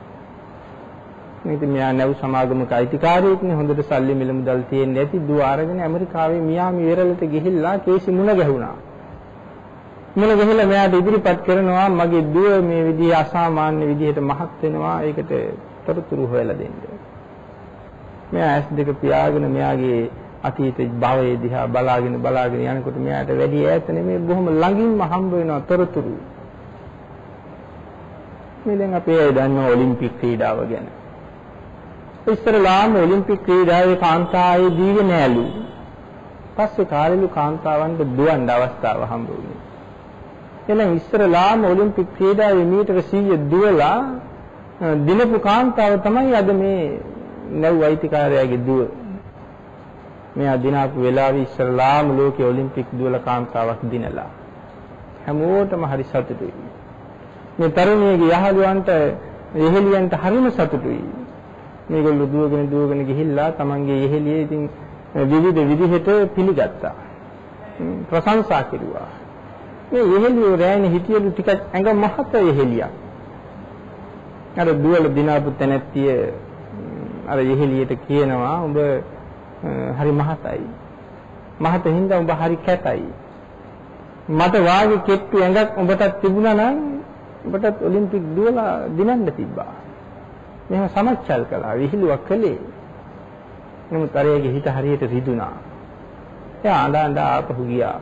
මේ ඉතින් මෙයා නැව් සමාගමක අයිතිකාරයෙක්නේ හොඳට සල්ලි මිල මුදල් තියෙන්න ඇති දුව අරගෙන ඇමරිකාවේ මියාමි වෙරළට ගිහිල්ලා කේසි මුණ ගැහුණා. මුණ ගැහිලා මෙයාට ඉදිරිපත් කරනවා මගේ දුව මේ විදිහේ අසාමාන්‍ය විදිහට මහත් වෙනවා ඒකට තොරතුරු හොයලා දෙන්න. මෙයා ඇස් දෙක පියාගෙන මෙයාගේ අතීත භවයේ දිහා බලාගෙන බලාගෙන යනකොට මෙයාට වැඩි ඈත නෙමෙයි බොහොම ළඟින්ම හම්බ වෙනවා තොරතුරු. මේ දැන් අපි ඒ දන්න ඔලිම්පික් ක්‍රීඩාව ගැන. ඉස්සරලාම ඔලිම්පික් ක්‍රීඩාවේ කාන්තාවේ දීවේ නෑලු. පස්සේ කාලෙලු කාන්තාවන්ට දුවන්න අවස්ථාව හම්බ වුණේ. එහෙනම් ඉස්සරලාම ඔලිම්පික් ක්‍රීඩාවේ මීටර 100 දුවලා දිනපු කාන්තාව තමයි අද මේ නැව් අයිතිකාරයාගේ දුව. මෙයා දිනාපු වෙලාවේ ඉස්සරලාම ලෝකේ ඔලිම්පික් දුවල කාන්තාවක් දිනලා. හැමෝටම හරි සතුටුයි. මේ තරුණියගේ යහළුවන්ට එහෙලියන්ට හරිම සතුටුයි. මේගොල්ලෝ දුවගෙන දුවගෙන ගිහිල්ලා තමන්ගේ යෙහෙළියේ ඉතින් විවිධ විදිහට පිළිගත්තා. ප්‍රශංසා කෙරුවා. මේ යෙහෙළිය රෑනේ හිටියලු ටිකක් ඇඟ මහත යෙහෙළියක්. අර දුවල දිනාපු තැනැත්තිය අර යෙහෙළියට කියනවා උඹ හරි මහතයි. මහත හින්දා උඹ හරි කැතයි. මට වාගේ කෙට්ටු ඇඟක් උඹටත් තිබුණා නම් උඹටත් ඔලිම්පික් දුවලා දිනන්න තිබ්බා. මෙහෙම සමච්චල් කළා විහිළුවක් කළේ. නමුත් අරයගේ හිත හරියට රිදුනා. එයා අඬ අඬ ආපහු ගියා.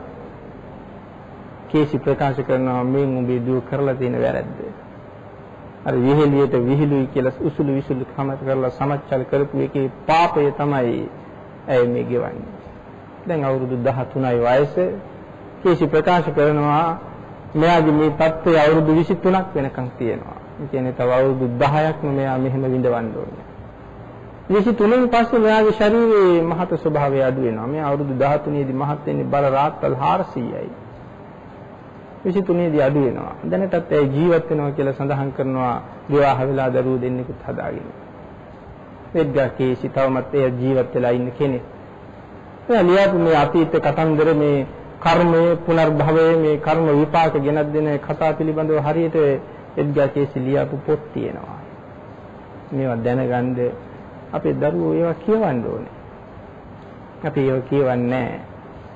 කේසි ප්‍රකාශ කරනවා මේ උඹේ දුව කරලා තියෙන වැරද්ද. අර විහිළියට විහිළුයි කියලා උසුළු විසුළු කමත කරලා සමච්චල් කරපු එකේ පාපය තමයි ඇය මේ ගෙවන්නේ. දැන් අවුරුදු 13යි වයස. කේසි ප්‍රකාශ කරනවා මෙයාගේ මේ තත්ත්වය අවුරුදු 23ක් වෙනකන් තියෙනවා. ඒ කියන්නේ තව අවුරුදු 10ක්ම මෙයා මෙහෙම විඳවන්න ඕනේ. 23න් පස්සේ මෙයාගේ ශරීරයේ මහත ස්වභාවය අඩු වෙනවා. මෙයා අවුරුදු 13 දී මහත් වෙන්නේ බර රාත්තල් 400යි. 23 දී අඩු වෙනවා. දැනටත් ඒ ජීවත් වෙනවා කියලා සඳහන් කරනවා විවාහ වෙලා දරුවෝ දෙන්නෙකුත් හදාගෙන. එඩ්ගා කේසි තවමත් ඒ ජීවත් වෙලා ඉන්න කෙනෙක්. එයා ලියාපු මේ අතීත කතන්දර මේ කර්මයේ පුනර්භවයේ මේ කර්ම විපාක ගෙනත් දෙන කතා පිළිබඳව හරියට එඩ්ගා කේසි ලියාපු පොත් තියෙනවා. මේවා දැනගන්න අපේ දරුවෝ ඒවා කියවන්න ඕනේ. අපි ඒවා කියවන්නේ නැහැ.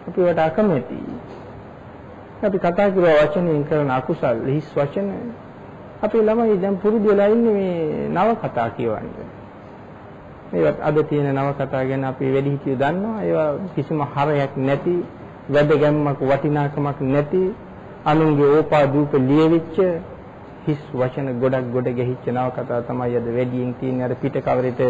අපි ඒවට අකමැතියි. අපි කතා කරන වචනෙන් කරන අකුසල් හිස් වචන අපේ ළමයි දැන් පුරුදු වෙලා ඉන්නේ මේ නව කතා කියවන්නේ. ඒවත් අද තියෙන නව කතා ගැන අපි වැඩිහිටියෝ දන්නවා. ඒවා කිසිම හරයක් නැති, වැදගැම්මක් වටිනාකමක් නැති, අනුන්ගේ ඕපාදූප ලියවිච්ච හිස් වචන ගොඩක් ගොඩ ගැහිච්ච නව කතා තමයි අද වැඩියෙන් තියෙන්නේ. අර පිට කවරෙට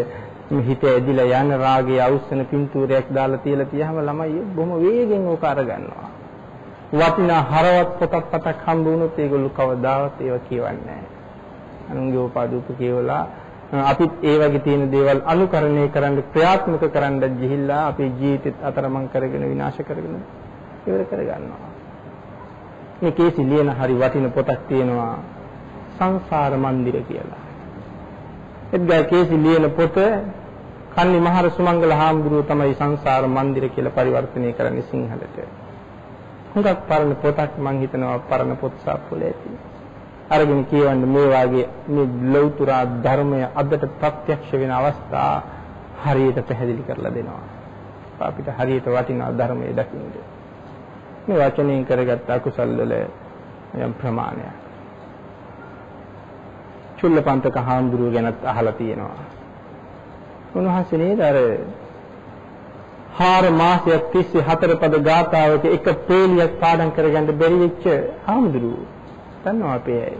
හිත ඇදිලා යන රාගයේ අවුස්සන පින්තූරයක් දාලා තියලා තියහම ළමයි බොහොම වේගෙන් ඕක අරගන්නවා. වටිනා හරවත් පොතක් පතක් හම්බ වුණොත් ඒගොල්ලෝ කවදාවත් ඒව කියවන්නේ නැහැ. අනුන්ගේ උපාදූප කියවලා අපිත් ඒ වගේ තියෙන දේවල් අනුකරණය කරන්න ක්‍රියාත්මක කරන්න ගිහිල්ලා අපේ ජීවිතෙත් අතරමං කරගෙන විනාශ කරගෙන ඉවර කරගන්නවා. මේ කේසි ලියන හරි වටින පොතක් තියෙනවා සංසාර මන්දිර කියලා. එද්දා කේසි ලියන පොත කන්නි මහර සුමංගල හාමුදුරුව තමයි සංසාර මන්දිර කියලා පරිවර්තනය කරන්නේ සිංහලට. හුඟක් පරණ පොතක් මම හිතනවා පරණ පොත් සාප්පුවල ඇති. අරගෙන කියවන්න මේ වාගේ මේ ලෞතර ධර්මය අදට ප්‍රත්‍යක්ෂ වෙන අවස්ථා හරියට පැහැදිලි කරලා දෙනවා. අපිට හරියට වටිනා ධර්මයේ දකින්න. මේ වචනයෙන් කරගත් අකුසල් වල යම් ප්‍රමාණයක්. චුල්ලපන්තක හාමුදුරුව ගැනත් අහලා තියෙනවා. උන්වහන්සේ නේද අර හාර මාසයක් තිස්සේ හතර පද ගාථාවක එක පේලියක් පාඩම් කරගන්න බැරි වෙච්ච හාමුදුරුවෝ දන්නවා අපේ අය.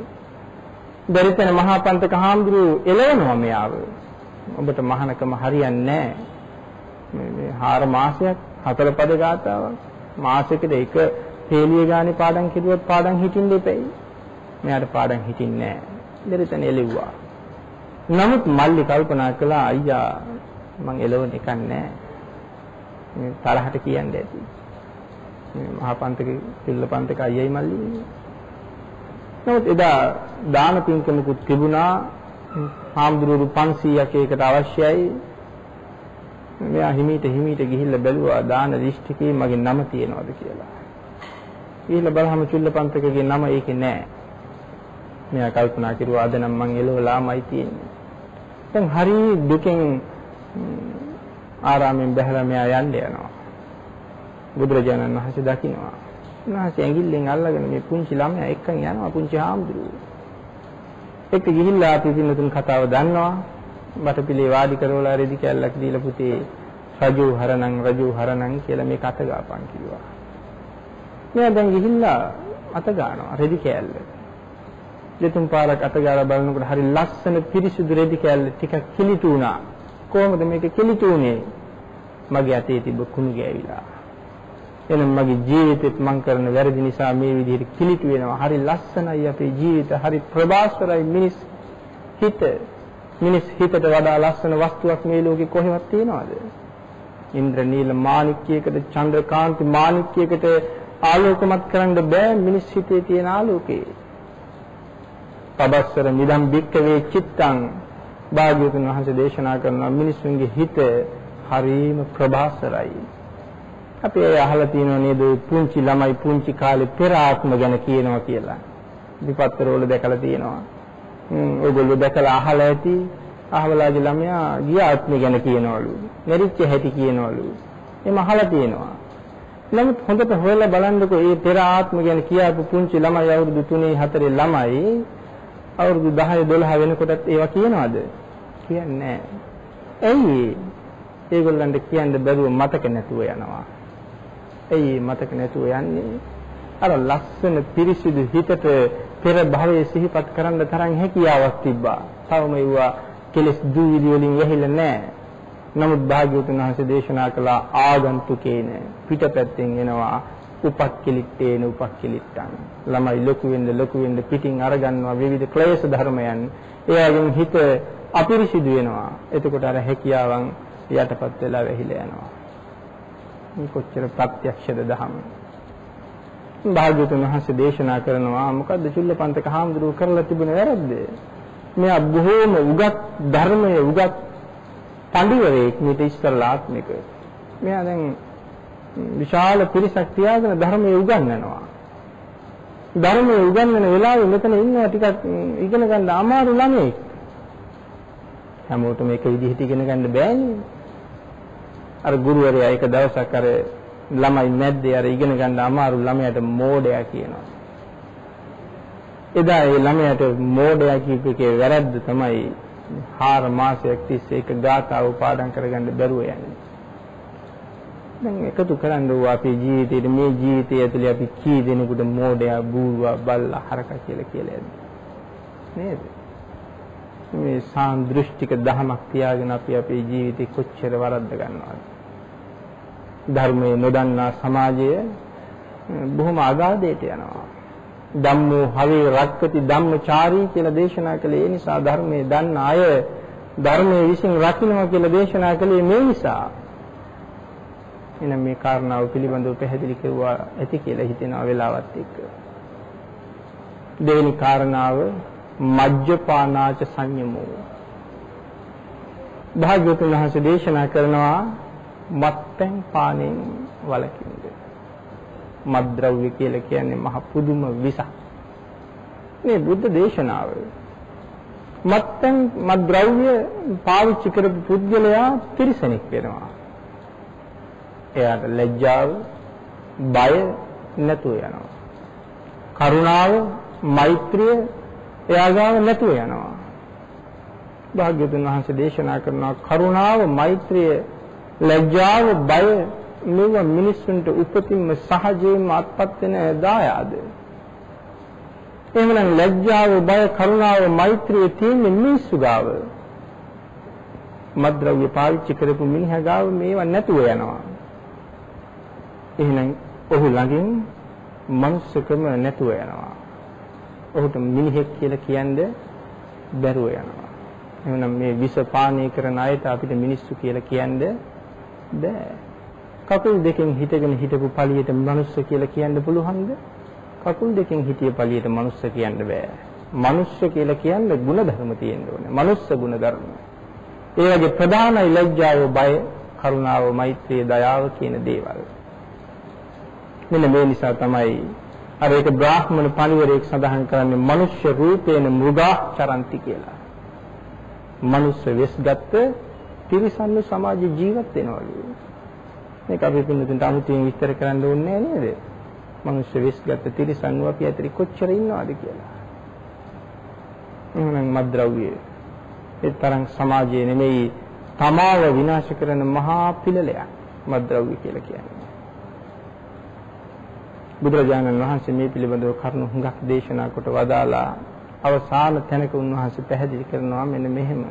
බැරිතන මහා පන්තක හාමුදුරුවෝ එළවනවා මෙයාව. ඔබට මහානකම හරියන්නේ නැහැ. මේ මේ හාර මාසයක් හතර පද ගාථාවක් මාසෙකට එක පේලිය ගානේ පාඩම් කෙරුවොත් පාඩම් හිටින්න දෙපැයි. මෙයාට පාඩම් හිටින්නේ නැහැ. බැරිතන එළෙව්වා. නමුත් මල්ලි කල්පනා කළා අයියා මං එළවන එකක් නැහැ. මේ තරහට කියන්නේ ඇති. මේ මහා පන්තක පිල්ල පන්තක අයියයි මල්ලි. නමුත් එදා දාන පින්කමකුත් තිබුණා. හාමුදුරුවෝ 500ක් ඒකට අවශ්‍යයි. මෙයා හිමීට හිමීට ගිහිල්ලා බැලුවා දාන ලිස්ට් මගේ නම තියෙනවද කියලා. ගිහිල්ලා බලහම චුල්ලපන්තකගේ නම ඒකේ නැහැ. මෙයා කල්පනා කරුවා අද නම් මං එළවලාමයි තියෙන්නේ. දැන් හරි දුකෙන් ආරාමෙන් බැහැලා මෙයා යන්න යනවා. බුදුරජාණන් වහන්සේ දකින්නවා. උන්වහන්සේ ඇඟිල්ලෙන් අල්ලගෙන මේ පුංචි ළමයා එක්කන් යනවා පුංචි හාමුදුරුවෝ. එක්ක ගිහිල්ලා අපි පින්නතුන් කතාව දන්නවා. බටපිලේ වාඩි කරවලා රෙදි කැල්ලක් දීලා පුතේ රජු හරණං රජු හරණං කියලා මේ කත ගාපන් කිව්වා. මෙයා දැන් ගිහිල්ලා අත ගන්නවා රෙදි කැල්ල. දෙතුන් පාරක් අත ගාලා බලනකොට හරි ලස්සන පිරිසිදු රෙදි කැල්ල ටිකක් කිලිටු වුණා. කොහොමද මේක කිලිටු වුනේ? මගේ අතේ තිබ්බ කුණු ගෑවිලා. එහෙනම් මගේ ජීවිතෙත් මං කරන වැරදි නිසා මේ විදිහට කිලිටු වෙනවා. හරි ලස්සනයි අපේ ජීවිත. හරි ප්‍රබාස්වරයි මිනිස් හිත. මිනිස් හිතට වඩා ලස්සන වස්තුවක් මේ ලෝකේ කොහෙවත් තියනවද? ඉන්ද්‍රනීල මාණික්‍යයකට චන්ද්‍රකාන්ති මාණික්‍යයකට ආලෝකමත් කරන්න බෑ මිනිස් හිතේ තියෙන ආලෝකේ. පබස්සර මිදම් බික්කවේ චිත්තං භාග්‍යවතුන් වහන්සේ දේශනා කරන මිනිසුන්ගේ හිත හරීම ප්‍රභාසරයි. අපි ඒ අහලා තියෙනව නේද පුංචි ළමයි පුංචි කාලේ පෙර ආත්ම ගැන කියනවා කියලා. විපත්තරවල දැකලා තියෙනවා. හ්ම් ඔයගොල්ලෝ දැකලා අහලා ඇති. අහවලාගේ ළමයා ගිය ආත්මය ගැන කියනවලු. මෙරිච්ච හැටි කියනවලු. එම අහලා තියෙනවා. නමුත් හොඳට හොයලා බලන්නකෝ මේ පෙර ආත්ම ගැන කියාපු පුංචි ළමයි අවුරුදු 3 4 ළමයි අවුරුදු 10 12 වෙනකොටත් ඒවා කියනවද? කියන්නේ නැහැ. ඇයි? ඒගොල්ලන්ට කියන්න බැරුව මතක නැතුව යනවා. ඇයි මතක නැතුව යන්නේ? අර ලස්සන පිරිසිදු හිතට පෙර භවයේ සිහිපත් කරන්න තරම් හැකියාවක් තිබ්බා. තවම ඒවා කෙලස් දූවිලි වලින් වැහිලා නැහැ. නමුත් භාග්‍යවතුන් වහන්සේ දේශනා කළ ආගන්තුකේන පිටපැත්තෙන් එනවා උපක්කිලිට්ටේන උපක්කිලිට්ටන්. ළමයි ලොකු වෙන්න ලොකු වෙන්න පිටින් අරගන්නවා විවිධ ක්ලේශ ධර්මයන්. එයාගෙන් හිත අපිරිසිදු වෙනවා. එතකොට අර හැකියාවන් යටපත් වෙලා වැහිලා යනවා. මේ කොච්චර ප්‍රත්‍යක්ෂද දහම. භාග්‍යතුන් වහන්සේ දේශනා කරනවා මොකද්ද චුල්ලපන්තක හාමුදුරුව කරලා තිබුණ වැරද්ද? මෙයා බොහෝම උගත් ධර්මයේ උගත් පඬිවරයෙක් මේක ඉස්සරලා ආත්මික. මෙයා දැන් විශාල පිරිසක් තියාගෙන ධර්මයේ උගන්වනවා. ධර්මයේ උගන්වන වෙලාවේ මෙතන ඉන්නවා ටිකක් ඉගෙන ගන්න අමාරු ළමයෙක්. හැමෝටම එක විදිහට ඉගෙන ගන්න බෑනේ. අර ගුරුවරයා එක දවසක් අර ළමයි මැද්දේ අර ඉගෙන ගන්න අමාරු ළමයාට මෝඩයා කියනවා. එදා ඒ ළමයාට මෝඩයා කියප එකේ වැරද්ද තමයි හාර මාසයක් තිස්සේ එක ගාථාව පාඩම් කරගන්න බැරුව යන්නේ. දැන් එකතු කරන්න ඕවා අපේ ජීවිතේට මේ ජීවිතය ඇතුලේ අපි කී දෙනෙකුට මෝඩයා බූරුවා බල්ලා හරකා කියලා කියලා ඇද්ද? නේද? මේ සාන්දෘෂ්ටික දහමක් තියාගෙන අපි අපේ ජීවිතේ කොච්චර වරද්ද ගන්නවද? ධර්මයේ නොදන්නා සමාජය බොහොම අගාධයට යනවා. ධම්මෝ හවේ රක්කති ධම්මචාරී කියලා දේශනා කළේ ඒ නිසා ධර්මයේ දන්න අය ධර්මයේ විසින් රකින්නවා කියලා දේශනා කළේ මේ නිසා. එනම් මේ කාරණාව පිළිබඳව පැහැදිලි කරුවා ඇති කියලා හිතෙනවා වෙලාවත් එක්ක. දෙවෙනි කාරණාව මජ්ජපානාච සංයමෝ. භාග්‍යවතුන් වහන්සේ දේශනා කරනවා මත්පැන් පානෙන් වළකින්න. මද්ද්‍රව්‍ය කියලා කියන්නේ මහ පුදුම විසක්. මේ බුද්ධ දේශනාව. මත්පැන් මද්ද්‍රව්‍ය පාවිච්චි කරපු පුද්ගලයා තිරිසනෙක් වෙනවා. එයාට ලැජ්ජාව, බය නැතුව යනවා. කරුණාව, මෛත්‍රිය එයා ගාව නැතුව යනවා. භාග්‍යවතුන් වහන්සේ දේශනා කරනවා කරුණාව, මෛත්‍රිය, ලැජ්ජාව, බය මෙව මිනිස්සුන්ට උපතින්ම සහජයෙන්ම අත්පත් වෙන දායාද. එහෙමනම් ලැජ්ජාව, බය, කරුණාව, මෛත්‍රිය තියෙන මිනිස්සු ගාව. මද්ද්‍රව්‍ය පාවිච්චි කරපු මිනිහා ගාව මේවා නැතුව යනවා. එහෙනම් ඔහු ළඟින් මනුස්සකම නැතුව යනවා. ඔහුට මිනිහෙක් කියලා කියන්න බැරුව යනවා. එහෙනම් මේ විස පානය කරන අයට අපිට මිනිස්සු කියලා කියන්න බෑ. කකුල් දෙකෙන් හිටගෙන හිටපු පළියට මනුස්ස කියලා කියන්න පුළුවන්ද? කකුල් දෙකෙන් හිටිය පළියට මනුස්ස කියන්න බෑ. මනුස්ස කියලා කියන්නේ ಗುಣධර්ම තියෙන්න ඕනේ. මනුස්ස ಗುಣධර්ම. ඒ වගේ ප්‍රධානයි ලැජ්ජාව, බය, කරුණාව, මෛත්‍රිය, දයාව කියන දේවල්. මෙන්න මේ නිසා තමයි අර ඒක බ්‍රාහ්මණ පණිවරයෙක් සඳහන් කරන්නේ මනුෂ්‍ය රූපේන මෘගා චරಂತಿ කියලා. මනුස්ස වෙස්ගත් තිරිසන්නු සමාජ ජීවත් වෙනවලු. මේක අපි පින්නතුන්ට අමුතුවෙන් විස්තර කරන්න ඕනේ නේද? මනුෂ්‍ය වෙස්ගත් තිරිසන්නු අපි ඇතරි කොච්චර ඉන්නවද කියලා. එහෙනම් මද්ද්‍රව්‍ය ඒ තරම් සමාජයේ නෙමෙයි තමාව විනාශ කරන මහා පිළලයක් මද්ද්‍රව්‍ය කියලා කියන්නේ. බුදුරජාණන් වහන්සේ මේ පිළිබඳව කරුණු හුඟක් දේශනා කොට වදාලා අවසාන තැනක උන්වහන්සේ පැහැදිලි කරනවා මෙන්න මෙහෙම.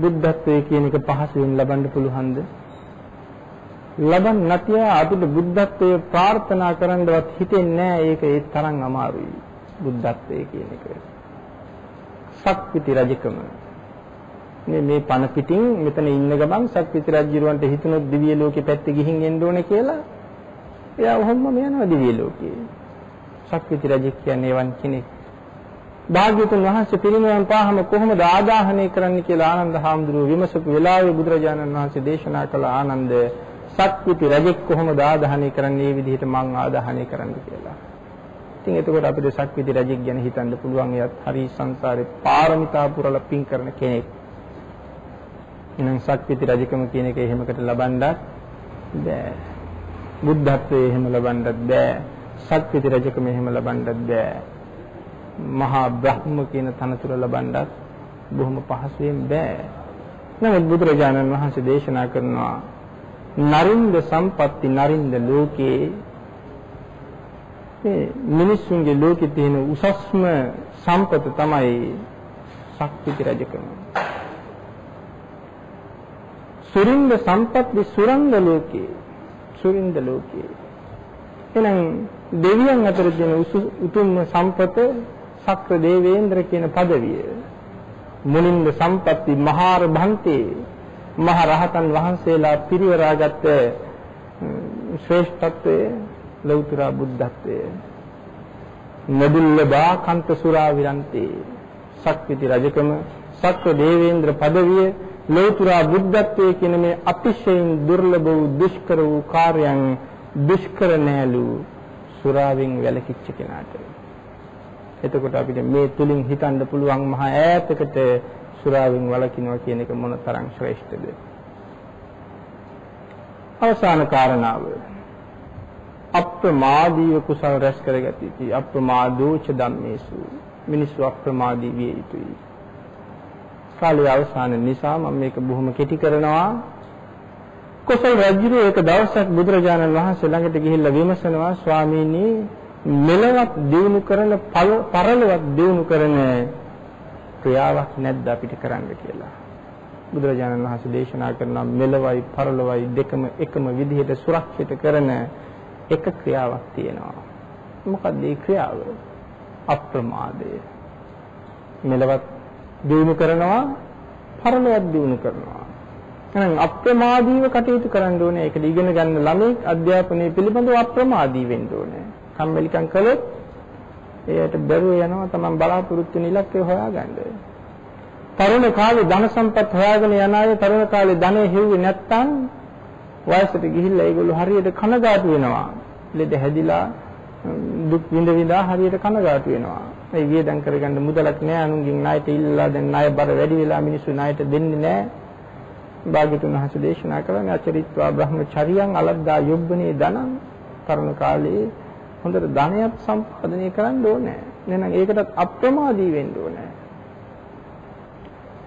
බුද්ධත්වයේ කියන එක පහසුවෙන් ලබන්න පුළුවන්ද? ලබන් නැතිව අපිට බුද්ධත්වයේ ප්‍රාර්ථනා කරන්නවත් හිතෙන්නේ නැහැ ඒක ඒ තරම් අමාරුයි බුද්ධත්වයේ කියන එක. සක්විති රජකම මේ මේ පණ පිටින් මෙතන ඉන්න ගමන් සක්විති රජුරවන්ට හිතුනොත් දිව්‍ය ලෝකෙ පැත්තේ ගිහින් එන්න ඕනේ කියලා එයා ඔහොමම යනවා දිව්‍ය ලෝකේ. සක්විති රජ කියන්නේ වන් කෙනෙක්. භාග්‍යතුන් වහන්සේ පිරිනමන පාහම කොහොමද ආදාහනය කරන්න කියලා ආනන්ද හාමුදුරුවෝ විමසපු වෙලාවේ බුදුරජාණන් වහන්සේ දේශනා කළ ආනන්ද සක්විති රජෙක් කොහොමද ආදාහනය කරන්නේ මේ විදිහට මං ආදාහනය කරන්න කියලා. ඉතින් එතකොට අපිට සක්විති රජෙක් ගැන හිතන්න පුළුවන් එයත් හරි සංසාරේ පාරමිතා පුරලා පින් කරන කෙනෙක්. එහෙනම් සක්විති රජකම කියන එක එහෙමකට ලබන්නත් බෑ. බුද්ධත්වයේ එහෙම ලබන්නත් බෑ. සක්විති රජකම එහෙම ලබන්නත් බෑ. මහා බ්‍රහ්ම කියන තනතුර ලබන්නත් බොහොම පහසුවෙන් බෑ. නමුත් බුදුරජාණන් වහන්සේ දේශනා කරනවා නරින්ද සම්පatti නරින්ද ලෝකේ මේ මිනිස්සුන්ගේ ලෝකේ තියෙන උසස්ම සම්පත තමයි ශක්තිති රජකම. සුරින්ද සම්පatti සුරංග ලෝකේ සුරින්ද ලෝකයේ. එහෙනම් දෙවියන් අතර දෙන උතුම්ම සම්පත සක්‍ර දේවේන්ද්‍ර කියන পদවිය. මුනින්ද සම්පatti මහාර භන්තේ මහ රහතන් වහන්සේලා පිරිවරාගත් ශ්‍රේෂ්ඨත්වයේ ලෞතර බුද්ධත්වයේ නදුල්ලබා කන්ත සුරා විරන්තේ සක්විති රජකම සක්‍ර දේවේන්ද්‍ර পদවිය ලෞතර බුද්ධත්වයේ කියන මේ අතිශයින් දුර්ලභ වූ දුෂ්කර වූ කාර්යයන් දුෂ්කර නැලු සුරාවෙන් වැළකීච්ච කෙනාට. එතකොට අපිට මේ තුලින් හිතන්න පුළුවන් මහා ඈතකට සුරාවෙන් වළකිනවා කියන එක මොන තරම් ශ්‍රේෂ්ඨද? අවසාන කාරණාව. අප්‍රමාදීව කුසල රැස් කරගත යුතුයි. අප්‍රමාදෝච ධම්මේසු. මිනිස්සු අප්‍රමාදී විය යුතුයි. කාලය අවසාන නිසා මම මේක බොහොම කෙටි කරනවා කුසල රජුගේ එක දවසක් බුදුරජාණන් වහන්සේ ළඟට ගිහිල්ලා විමසනවා ස්වාමීනි මෙලවත් දිනු කරන පරලවත් දිනු කරන ක්‍රියාවක් නැද්ද අපිට කරන්න කියලා. බුදුරජාණන් වහන්සේ දේශනා කරන මෙලවයි පරලොවයි දෙකම එකම විදිහට සුරක්ෂිත කරන එක ක්‍රියාවක් තියෙනවා. මොකක්ද ඒ ක්‍රියාව? අප්‍රමාදය. මෙලවත් දිනු කරනවා පරලොවත් දිනු කරනවා. එහෙනම් අප්‍රමාදීව කටයුතු කරන්න ඕනේ. ඒකද ඉගෙන ගන්න ළමයි අධ්‍යාපනය පිළිබඳව අප්‍රමාදී වෙන්න ඕනේ. කම්මැලිකම් කළොත් එයාට බැරුව යනවා තමන් බලාපොරොත්තු වෙන ඉලක්කය හොයාගන්න. තරුණ කාලේ ධන සම්පත් හොයාගෙන යන අය තරුණ කාලේ ධනෙ හෙව්වේ නැත්තම් වයසට ගිහිල්ලා ඒගොල්ලෝ හරියට කනගාටු වෙනවා. ලෙඩ හැදිලා දුක් විඳ විඳා හරියට කනගාටු වෙනවා. මේ වියදම් කරගන්න මුදලක් නෑ අනුන්ගෙන් ණයට ඉල්ලලා දැන් ණය බර වැඩි වෙලා මිනිස්සු ණයට දෙන්නේ නෑ. භාග්‍යතුන් වහන්සේ දේශනා කළා අචරිත්වා බ්‍රහ්මචරියං අලද්දා යොබ්බනේ ධනං තරුණ කාලේ හොඳට ධනයක් සම්පාදනය කරන්න ඕනේ. එහෙනම් ඒකටත් අප්‍රමාදී වෙන්න ඕනේ.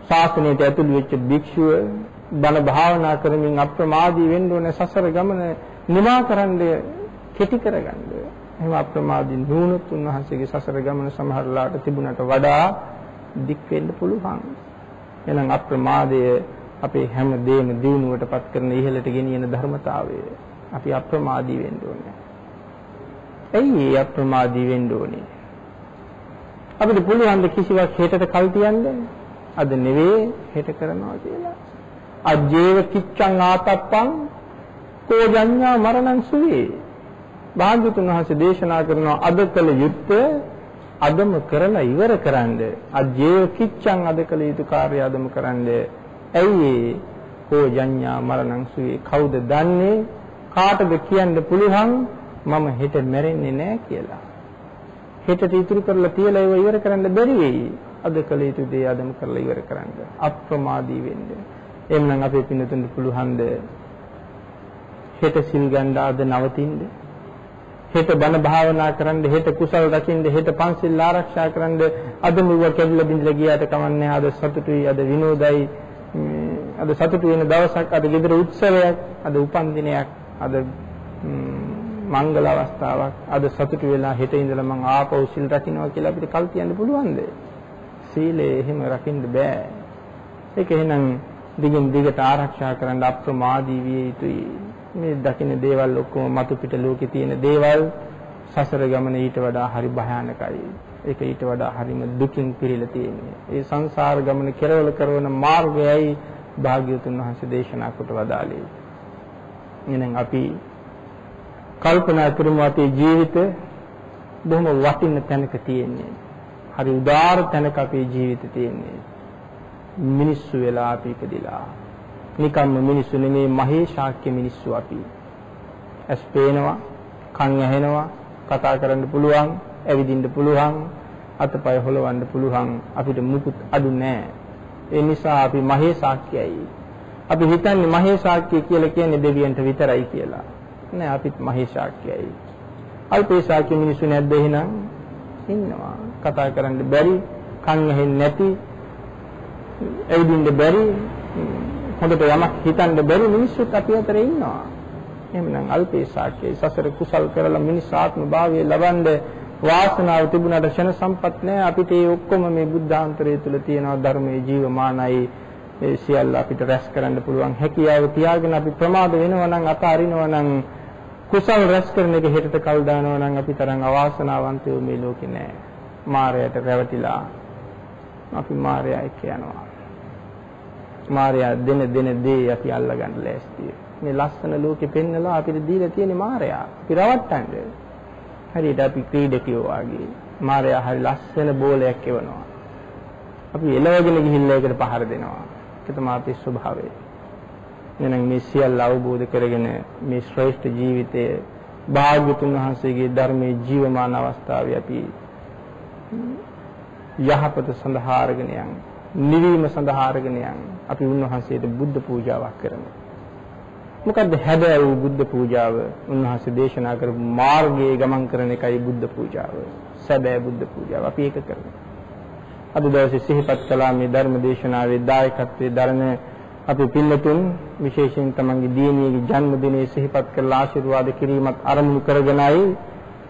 ශාසනයට ඇතුළු වෙච්ච භික්ෂුව බණ භාවනා කරමින් අප්‍රමාදී වෙන්න ඕනේ සසර ගමන නිමා කරන්න කෙටි කරගන්න. එහෙම අප්‍රමාදී නුනොත් උන්වහන්සේගේ සසර ගමන සමහරලාට තිබුණට වඩා දික් වෙන්න පුළුවන්. එහෙනම් අප්‍රමාදය අපේ හැම දෙයක්ම දිනුවටපත් කරන ඉහළට ගෙනියන ධර්මතාවය. අපි අප්‍රමාදී වෙන්න ඕනේ. ඇයි ඒ අප්‍රමාදී වෙන්න ඕනේ? අපිට පුළුවන් ද කිසිවක් හෙටට කල් තියන්න? අද නෙවෙයි හෙට කරනවා කියලා. අජේව කිච්ඡං ආතප්පං කෝජඤ්ඤා මරණං සුවේ. භාග්‍යතුන් වහන්සේ දේශනා කරනවා අද කළ යුත්තේ අදම කරලා ඉවර කරන්න. අජේව කිච්ඡං අද කළ යුතු කාර්ය අදම කරන්න. ඇයි කෝජඤ්ඤා මරණං සුවේ කවුද දන්නේ කාටද කියන්න පුළුවන් මම හෙට මැරෙන්නේ නැහැ කියලා. හෙටට ඉතුරු කරලා තියලා ඒව ඉවර කරන්න බැරි වෙයි. අද කළ යුතු දේ අදම කරලා ඉවර කරන්න. අප්‍රමාදී වෙන්න. එම්නම් අපේ පින්නතුන්ට පුළුවන්ද හෙට සිල් ගන්න අද නවතින්න? හෙට බණ භාවනා කරන්න, හෙට කුසල් රකින්න, හෙට පන්සිල් ආරක්ෂා කරන්න අද මුව කැඩිලා බින්දලා ගියාට කමන්නේ අද සතුටුයි, අද විනෝදයි. අද සතුටු වෙන දවසක්, අද ගෙදර උත්සවයක්, අද උපන් දිනයක්, අද මංගල අවස්ථාවක් අද සතුටු වෙලා හෙට ඉඳලා මං ආපහු සිල් රකින්නවා කියලා අපිට කල් කියන්න පුළුවන්ද? සීලය එහෙම රකින්න බෑ. ඒක එහෙනම් දිගින් දිගට ආරක්ෂා කරන්න අප්‍රමාදී විය යුතුයි. මේ දකින්න දේවල් ඔක්කොම මතු පිට ලෝකේ තියෙන දේවල් සසර ගමන ඊට වඩා හරි භයානකයි. ඒක ඊට වඩා හරිම දුකින් පිරීලා තියෙන්නේ. ඒ සංසාර ගමන කෙරවල කරන මාර්ගයයි භාග්‍යවතුන් වහන්සේ දේශනා කොට වදාළේ. එහෙනම් අපි කල්පනා කරමු අපේ ජීවිත බොහොම වටින තැනක තියෙන්නේ. හරි උදාාර තැනක අපේ ජීවිත තියෙන්නේ. මිනිස්සු වෙලා අපි ඉපදිලා. නිකම්ම මිනිස්සු නෙමේ මහේශාක්‍ය මිනිස්සු අපි. ඇස් පේනවා, කන් ඇහෙනවා, කතා කරන්න පුළුවන්, ඇවිදින්න පුළුවන්, අතපය හොලවන්න පුළුවන්. අපිට මුකුත් අඩු නැහැ. ඒ නිසා අපි මහේශාක්‍යයි. අපි හිතන්නේ මහේශාක්‍ය කියලා කියන්නේ දෙවියන්ට විතරයි කියලා. නෑ අපිත් මහේශාක්‍යයි. අල්පේශාක්‍ය මිනිස්සු නැද්ද එහෙනම්? ඉන්නවා. කතා කරන්න බැරි, කන් ඇහෙන්නේ නැති, ඇවිදින්න බැරි, හොඳට යමක් හිතන්න බැරි මිනිස්සුත් අපි අතර ඉන්නවා. එහෙමනම් අල්පේශාක්‍යයි සසර කුසල් කරලා මිනිස් ආත්ම භාවය ලබනද වාසනාව තිබුණාට ක්ෂණ සම්පත් නැහැ අපිට ඒ ඔක්කොම මේ බුද්ධාන්තරය තුල තියෙනවා ධර්මයේ ජීවමානයි ඒ සියල්ල අපිට රැස් කරන්න පුළුවන් හැකියාව තියාගෙන අපි ප්‍රමාද වෙනවා නම් අතාරිනවා නම් කුසල් රැස් කරන එක හෙටට කල් දානවා නම් අපි තරම් අවාසනාවන්තයෝ මේ ලෝකේ නෑ. මායයට රැවටිලා අපි මායя එක්ක යනවා. මායя දෙන දෙන දේ අපි අල්ලා ගන්න ලෑස්තියි. මේ ලස්සන ලෝකෙ පෙන්නලා අපිට දීලා තියෙන මායя. අපි රවට්ටන්නේ. හරියට අපි ක්‍රීඩකයෝ වගේ මායя හරි ලස්සන බෝලයක් එවනවා. අපි එළවගෙන ගිහිල්ලා ඒකට පහර දෙනවා. ඒක තමයි අපේ ස්වභාවය. එහෙනම් මේ සියල්ල අවබෝධ කරගෙන මේ ශ්‍රේෂ්ඨ ජීවිතය භාග්‍යතුන් වහන්සේගේ ධර්මයේ ජීවමාන අවස්ථාවේ අපි යහපත සඳහා අරගෙන යන්නේ නිවීම සඳහා අරගෙන යන් අපි උන්වහන්සේට බුද්ධ පූජාවක් කරමු. මොකද්ද හැබෑ වූ බුද්ධ පූජාව? උන්වහන්සේ දේශනා කරපු මාර්ගයේ ගමන් කරන එකයි බුද්ධ පූජාව. සැබෑ බුද්ධ පූජාව. අපි ඒක කරමු. අද දවසේ සිහිපත් කළා මේ ධර්ම දේශනාවේ දායකත්වයේ දරන අපි පින්නතුන් විශේෂයෙන් තමන්ගේ දියණියගේ ජන්මදිනයේ සිහිපත් කරලා ආශිර්වාද කිරීමත් අරමුණු කරගෙනයි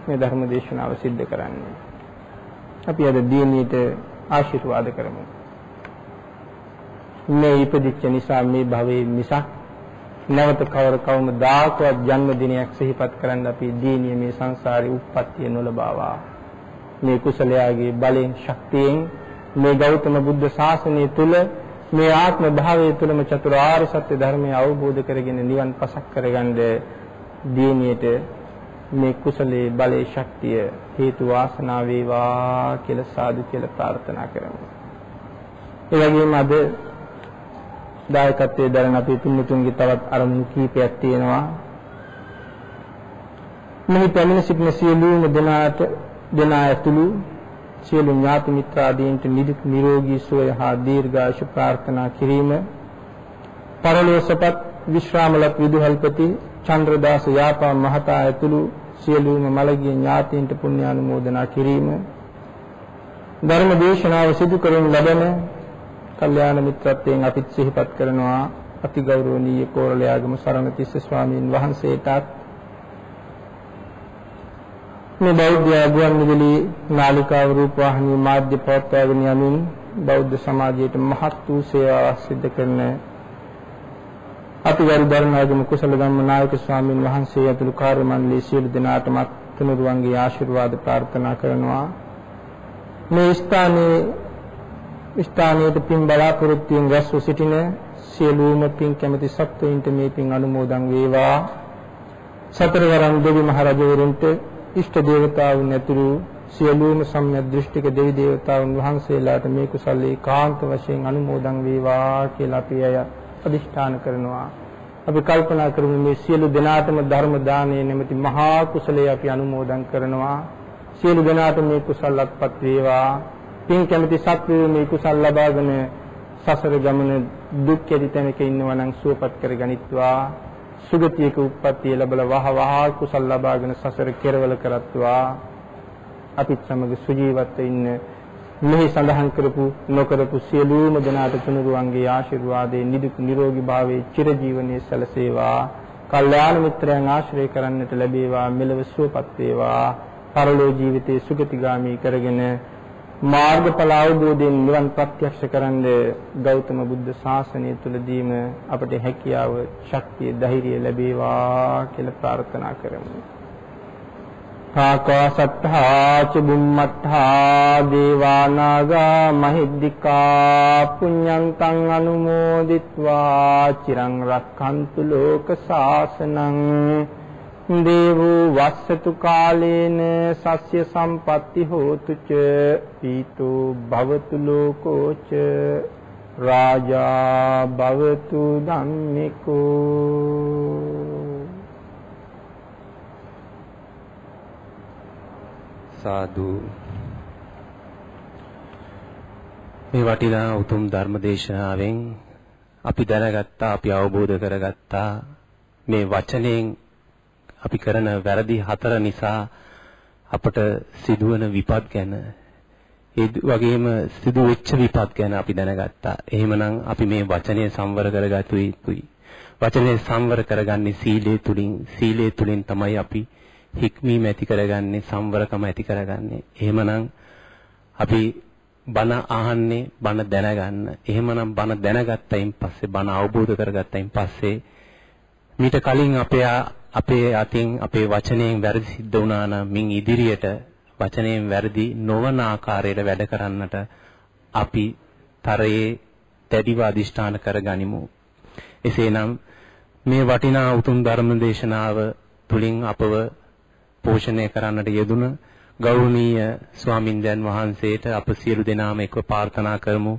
මේ ධර්ම දේශනාව සිද්ධ කරන්නේ. අපි අද දියණියට ආශිර්වාද කරමු. මේ ඉපදිච්ච නිසා මේ භවයේ මිසක් නැවත කවර කවමදාකවත් ජන්මදිනයක් සිහිපත් කරන්න අපි දියණිය මේ සංසාරේ උප්පත්තිය නොලබාවා. මේ කුසලයාගේ බලෙන් ශක්තියෙන් මේ ගෞතම බුද්ධ ශාසනය තුල මේ ආත්ම භාවය තුළම චතුරාර්ය සත්‍ය ධර්මය අවබෝධ කරගෙන නිවන් පසක් කරගන්න දියණියට මේ කුසලයේ බලයේ ශක්තිය හේතු වාසනා වේවා කියලා සාදු කියලා ප්‍රාර්ථනා කරමු. ඒ වගේම අද දායකත්වයේ දරන අපේ පින්තුන්ගේ තවත් අරමුණු කීපයක් තියෙනවා. මේ පැමිණ සිටින සියලුම දෙනාට දෙනා ඇතුළු සියලු ඥාති මිත්‍රාදීන්ට නිදුක් නිරෝගී සුවය හා දීර්ඝායුෂ ප්‍රාර්ථනා කිරීම පරලෝසපත් විශ්‍රාමලත් විදුහල්පති චන්ද්‍රදාස යාපා මහතා ඇතුළු සියලුම මළගිය ඥාතීන්ට පුණ්‍යානුමෝදනා කිරීම ධර්ම දේශනාව සිදු කරන ලබන කල්යාණ මිත්‍රත්වයෙන් අපිත් සිහිපත් කරනවා. අති ගෞරවනීය කෝරළයාගම සරණතිස්ස ස්වාමීන් වහන්සේටත්. මේ බෞද්ධ ගුවන් විදුලි නාලිකාව රූපවාහිනී මාධ්‍ය පවත්වාගෙන යමින් බෞද්ධ සමාජයට මහත් වූ සේවාවක් සිදු කරන අතිවරු ධර්මාගම කුසල ධම්ම නායක ස්වාමීන් වහන්සේ ඇතුළු කාර්ය මණ්ඩලයේ සියලු දෙනාටම තුනුරුවන්ගේ ආශිර්වාද ප්‍රාර්ථනා කරනවා. මේ ස්ථානයේ ස්ථානයේ පින් බලාපොරොත්තුෙන් රැස්ව සිටින සියලුම පින් කැමැති සත්වයින්ට මේ පින් අනුමෝදන් වේවා සතරවරම් දෙවි මහ රජවරුන්ට ඉෂ්ට දේවතාවුන් ඇතුළු සියලුම සම්‍යක් දෘෂ්ටික දෙවි දේවතාවුන් වහන්සේලාට මේ කුසලයේ කාන්ත වශයෙන් අනුමෝදන් වේවා කියලා අපි අය අදිෂ්ඨාන කරනවා. අපි කල්පනා කරමු මේ සියලු දෙනාටම ධර්ම දානයේ නැමැති මහා කුසලයේ අපි අනුමෝදන් කරනවා. සියලු දෙනාට මේ කුසලත්පත් වේවා. පින් කැමැති සත්වයෝ මේ කුසල් ලබාගෙන සසර ගමන දුක් ඇති තැනක ඉන්නවා නම් සුවපත් කරගනිත්වා. සුගතියක උප්පත්තිය ලැබලා වහ වහ කුසල් ලබාගෙන සසර කෙරවල කරත්වා. අපිත් සමග සුජීවත්ව ඉන්න මෙහි සඳහන් කරපු නොකරපු සියලුම දෙනාට තුනුරුවන්ගේ ආශිර්වාදයේ නිදුක් නිරෝගී භාවයේ චිරජීවනයේ සැලසේවා. කල්යාණ මිත්‍රයන් ආශ්‍රය කරන්නට ලැබේවා මෙලව සුවපත් වේවා. පරලෝ ජීවිතයේ සුගතිගාමී කරගෙන මාර්ගඵල අවබෝධයෙන් නිවන් ප්‍රත්‍යක්ෂ කරන්න ගෞතම බුද්ධ ශාසනය තුලදීම අපට හැකියාව ශක්තිය ධෛර්යය ලැබේවා කියලා ප්‍රාර්ථනා කරමු. කාකාසත්තා ච බුම්මත්තා දේවානාගා මහිද්దికා පුඤ්ඤන්තං අනුමෝදිත්වා චිරං රක්ඛන්තු ලෝක සාසනං දේවෝ වස්සතු කාලේන සස්්‍ය සම්පatti හෝතු ච පීතෝ භවතු ලෝකෝ ච රාජා භවතු ධම්මිකෝ සාදු. මේ වටිනා උතුම් ධර්ම දේශනාවෙන් අපි දැනගත්තා අපි අවබෝධ කරගත්තා මේ වචනයෙන් අපි කරන වැරදි හතර නිසා අපට සිදුවන විපත් ගැන ඒ වගේම සිදු වෙච්ච විපත් ගැන අපි දැනගත්තා. එහෙමනම් අපි මේ වචනය සංවර කරගත යුතුයි. වචනය සංවර කරගන්නේ සීලය තුලින්. සීලය තුලින් තමයි අපි හික්මීම ඇති කරගන්නේ, සංවරකම ඇති කරගන්නේ. එහෙමනම් අපි බණ අහන්නේ බණ දැනගන්න. එහෙමනම් බණ දැනගත්තයින් පස්සේ බණ අවබෝධ කරගත්තයින් පස්සේ මීට කලින් අපේ අපේ අතින් අපේ වචනයෙන් වැරදි සිද්ධ වුණා නම් මින් ඉදිරියට වචනයෙන් වැරදි නොවන ආකාරයට වැඩ කරන්නට අපි තරයේ දැඩිව අදිෂ්ඨාන කරගනිමු. එසේනම් මේ වටිනා උතුම් ධර්ම දේශනාව තුලින් අපව පෝෂණය කරන්නට යෙදුන ගෞරවනීය ස්වාමින්දයන් වහන්සේට අප සියලු දෙනාම එක්ව ප්‍රාර්ථනා කරමු.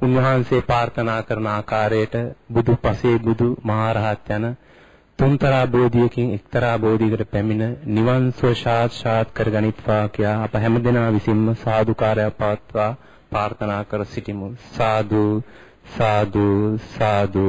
උන්වහන්සේ ප්‍රාර්ථනා කරන ආකාරයට බුදු පසේ බුදු මහරහත් යන තුන්තරා බෝධියකින් එක්තරා බෝධියකට පැමිණ නිවන් සුව සාක්ෂාත් කරගනිත්වා කියා අප හැමදෙනා විසින්ම සාදුකාරය පවත්වා ප්‍රාර්ථනා කර සිටිමු. සාදු සාදු සාදු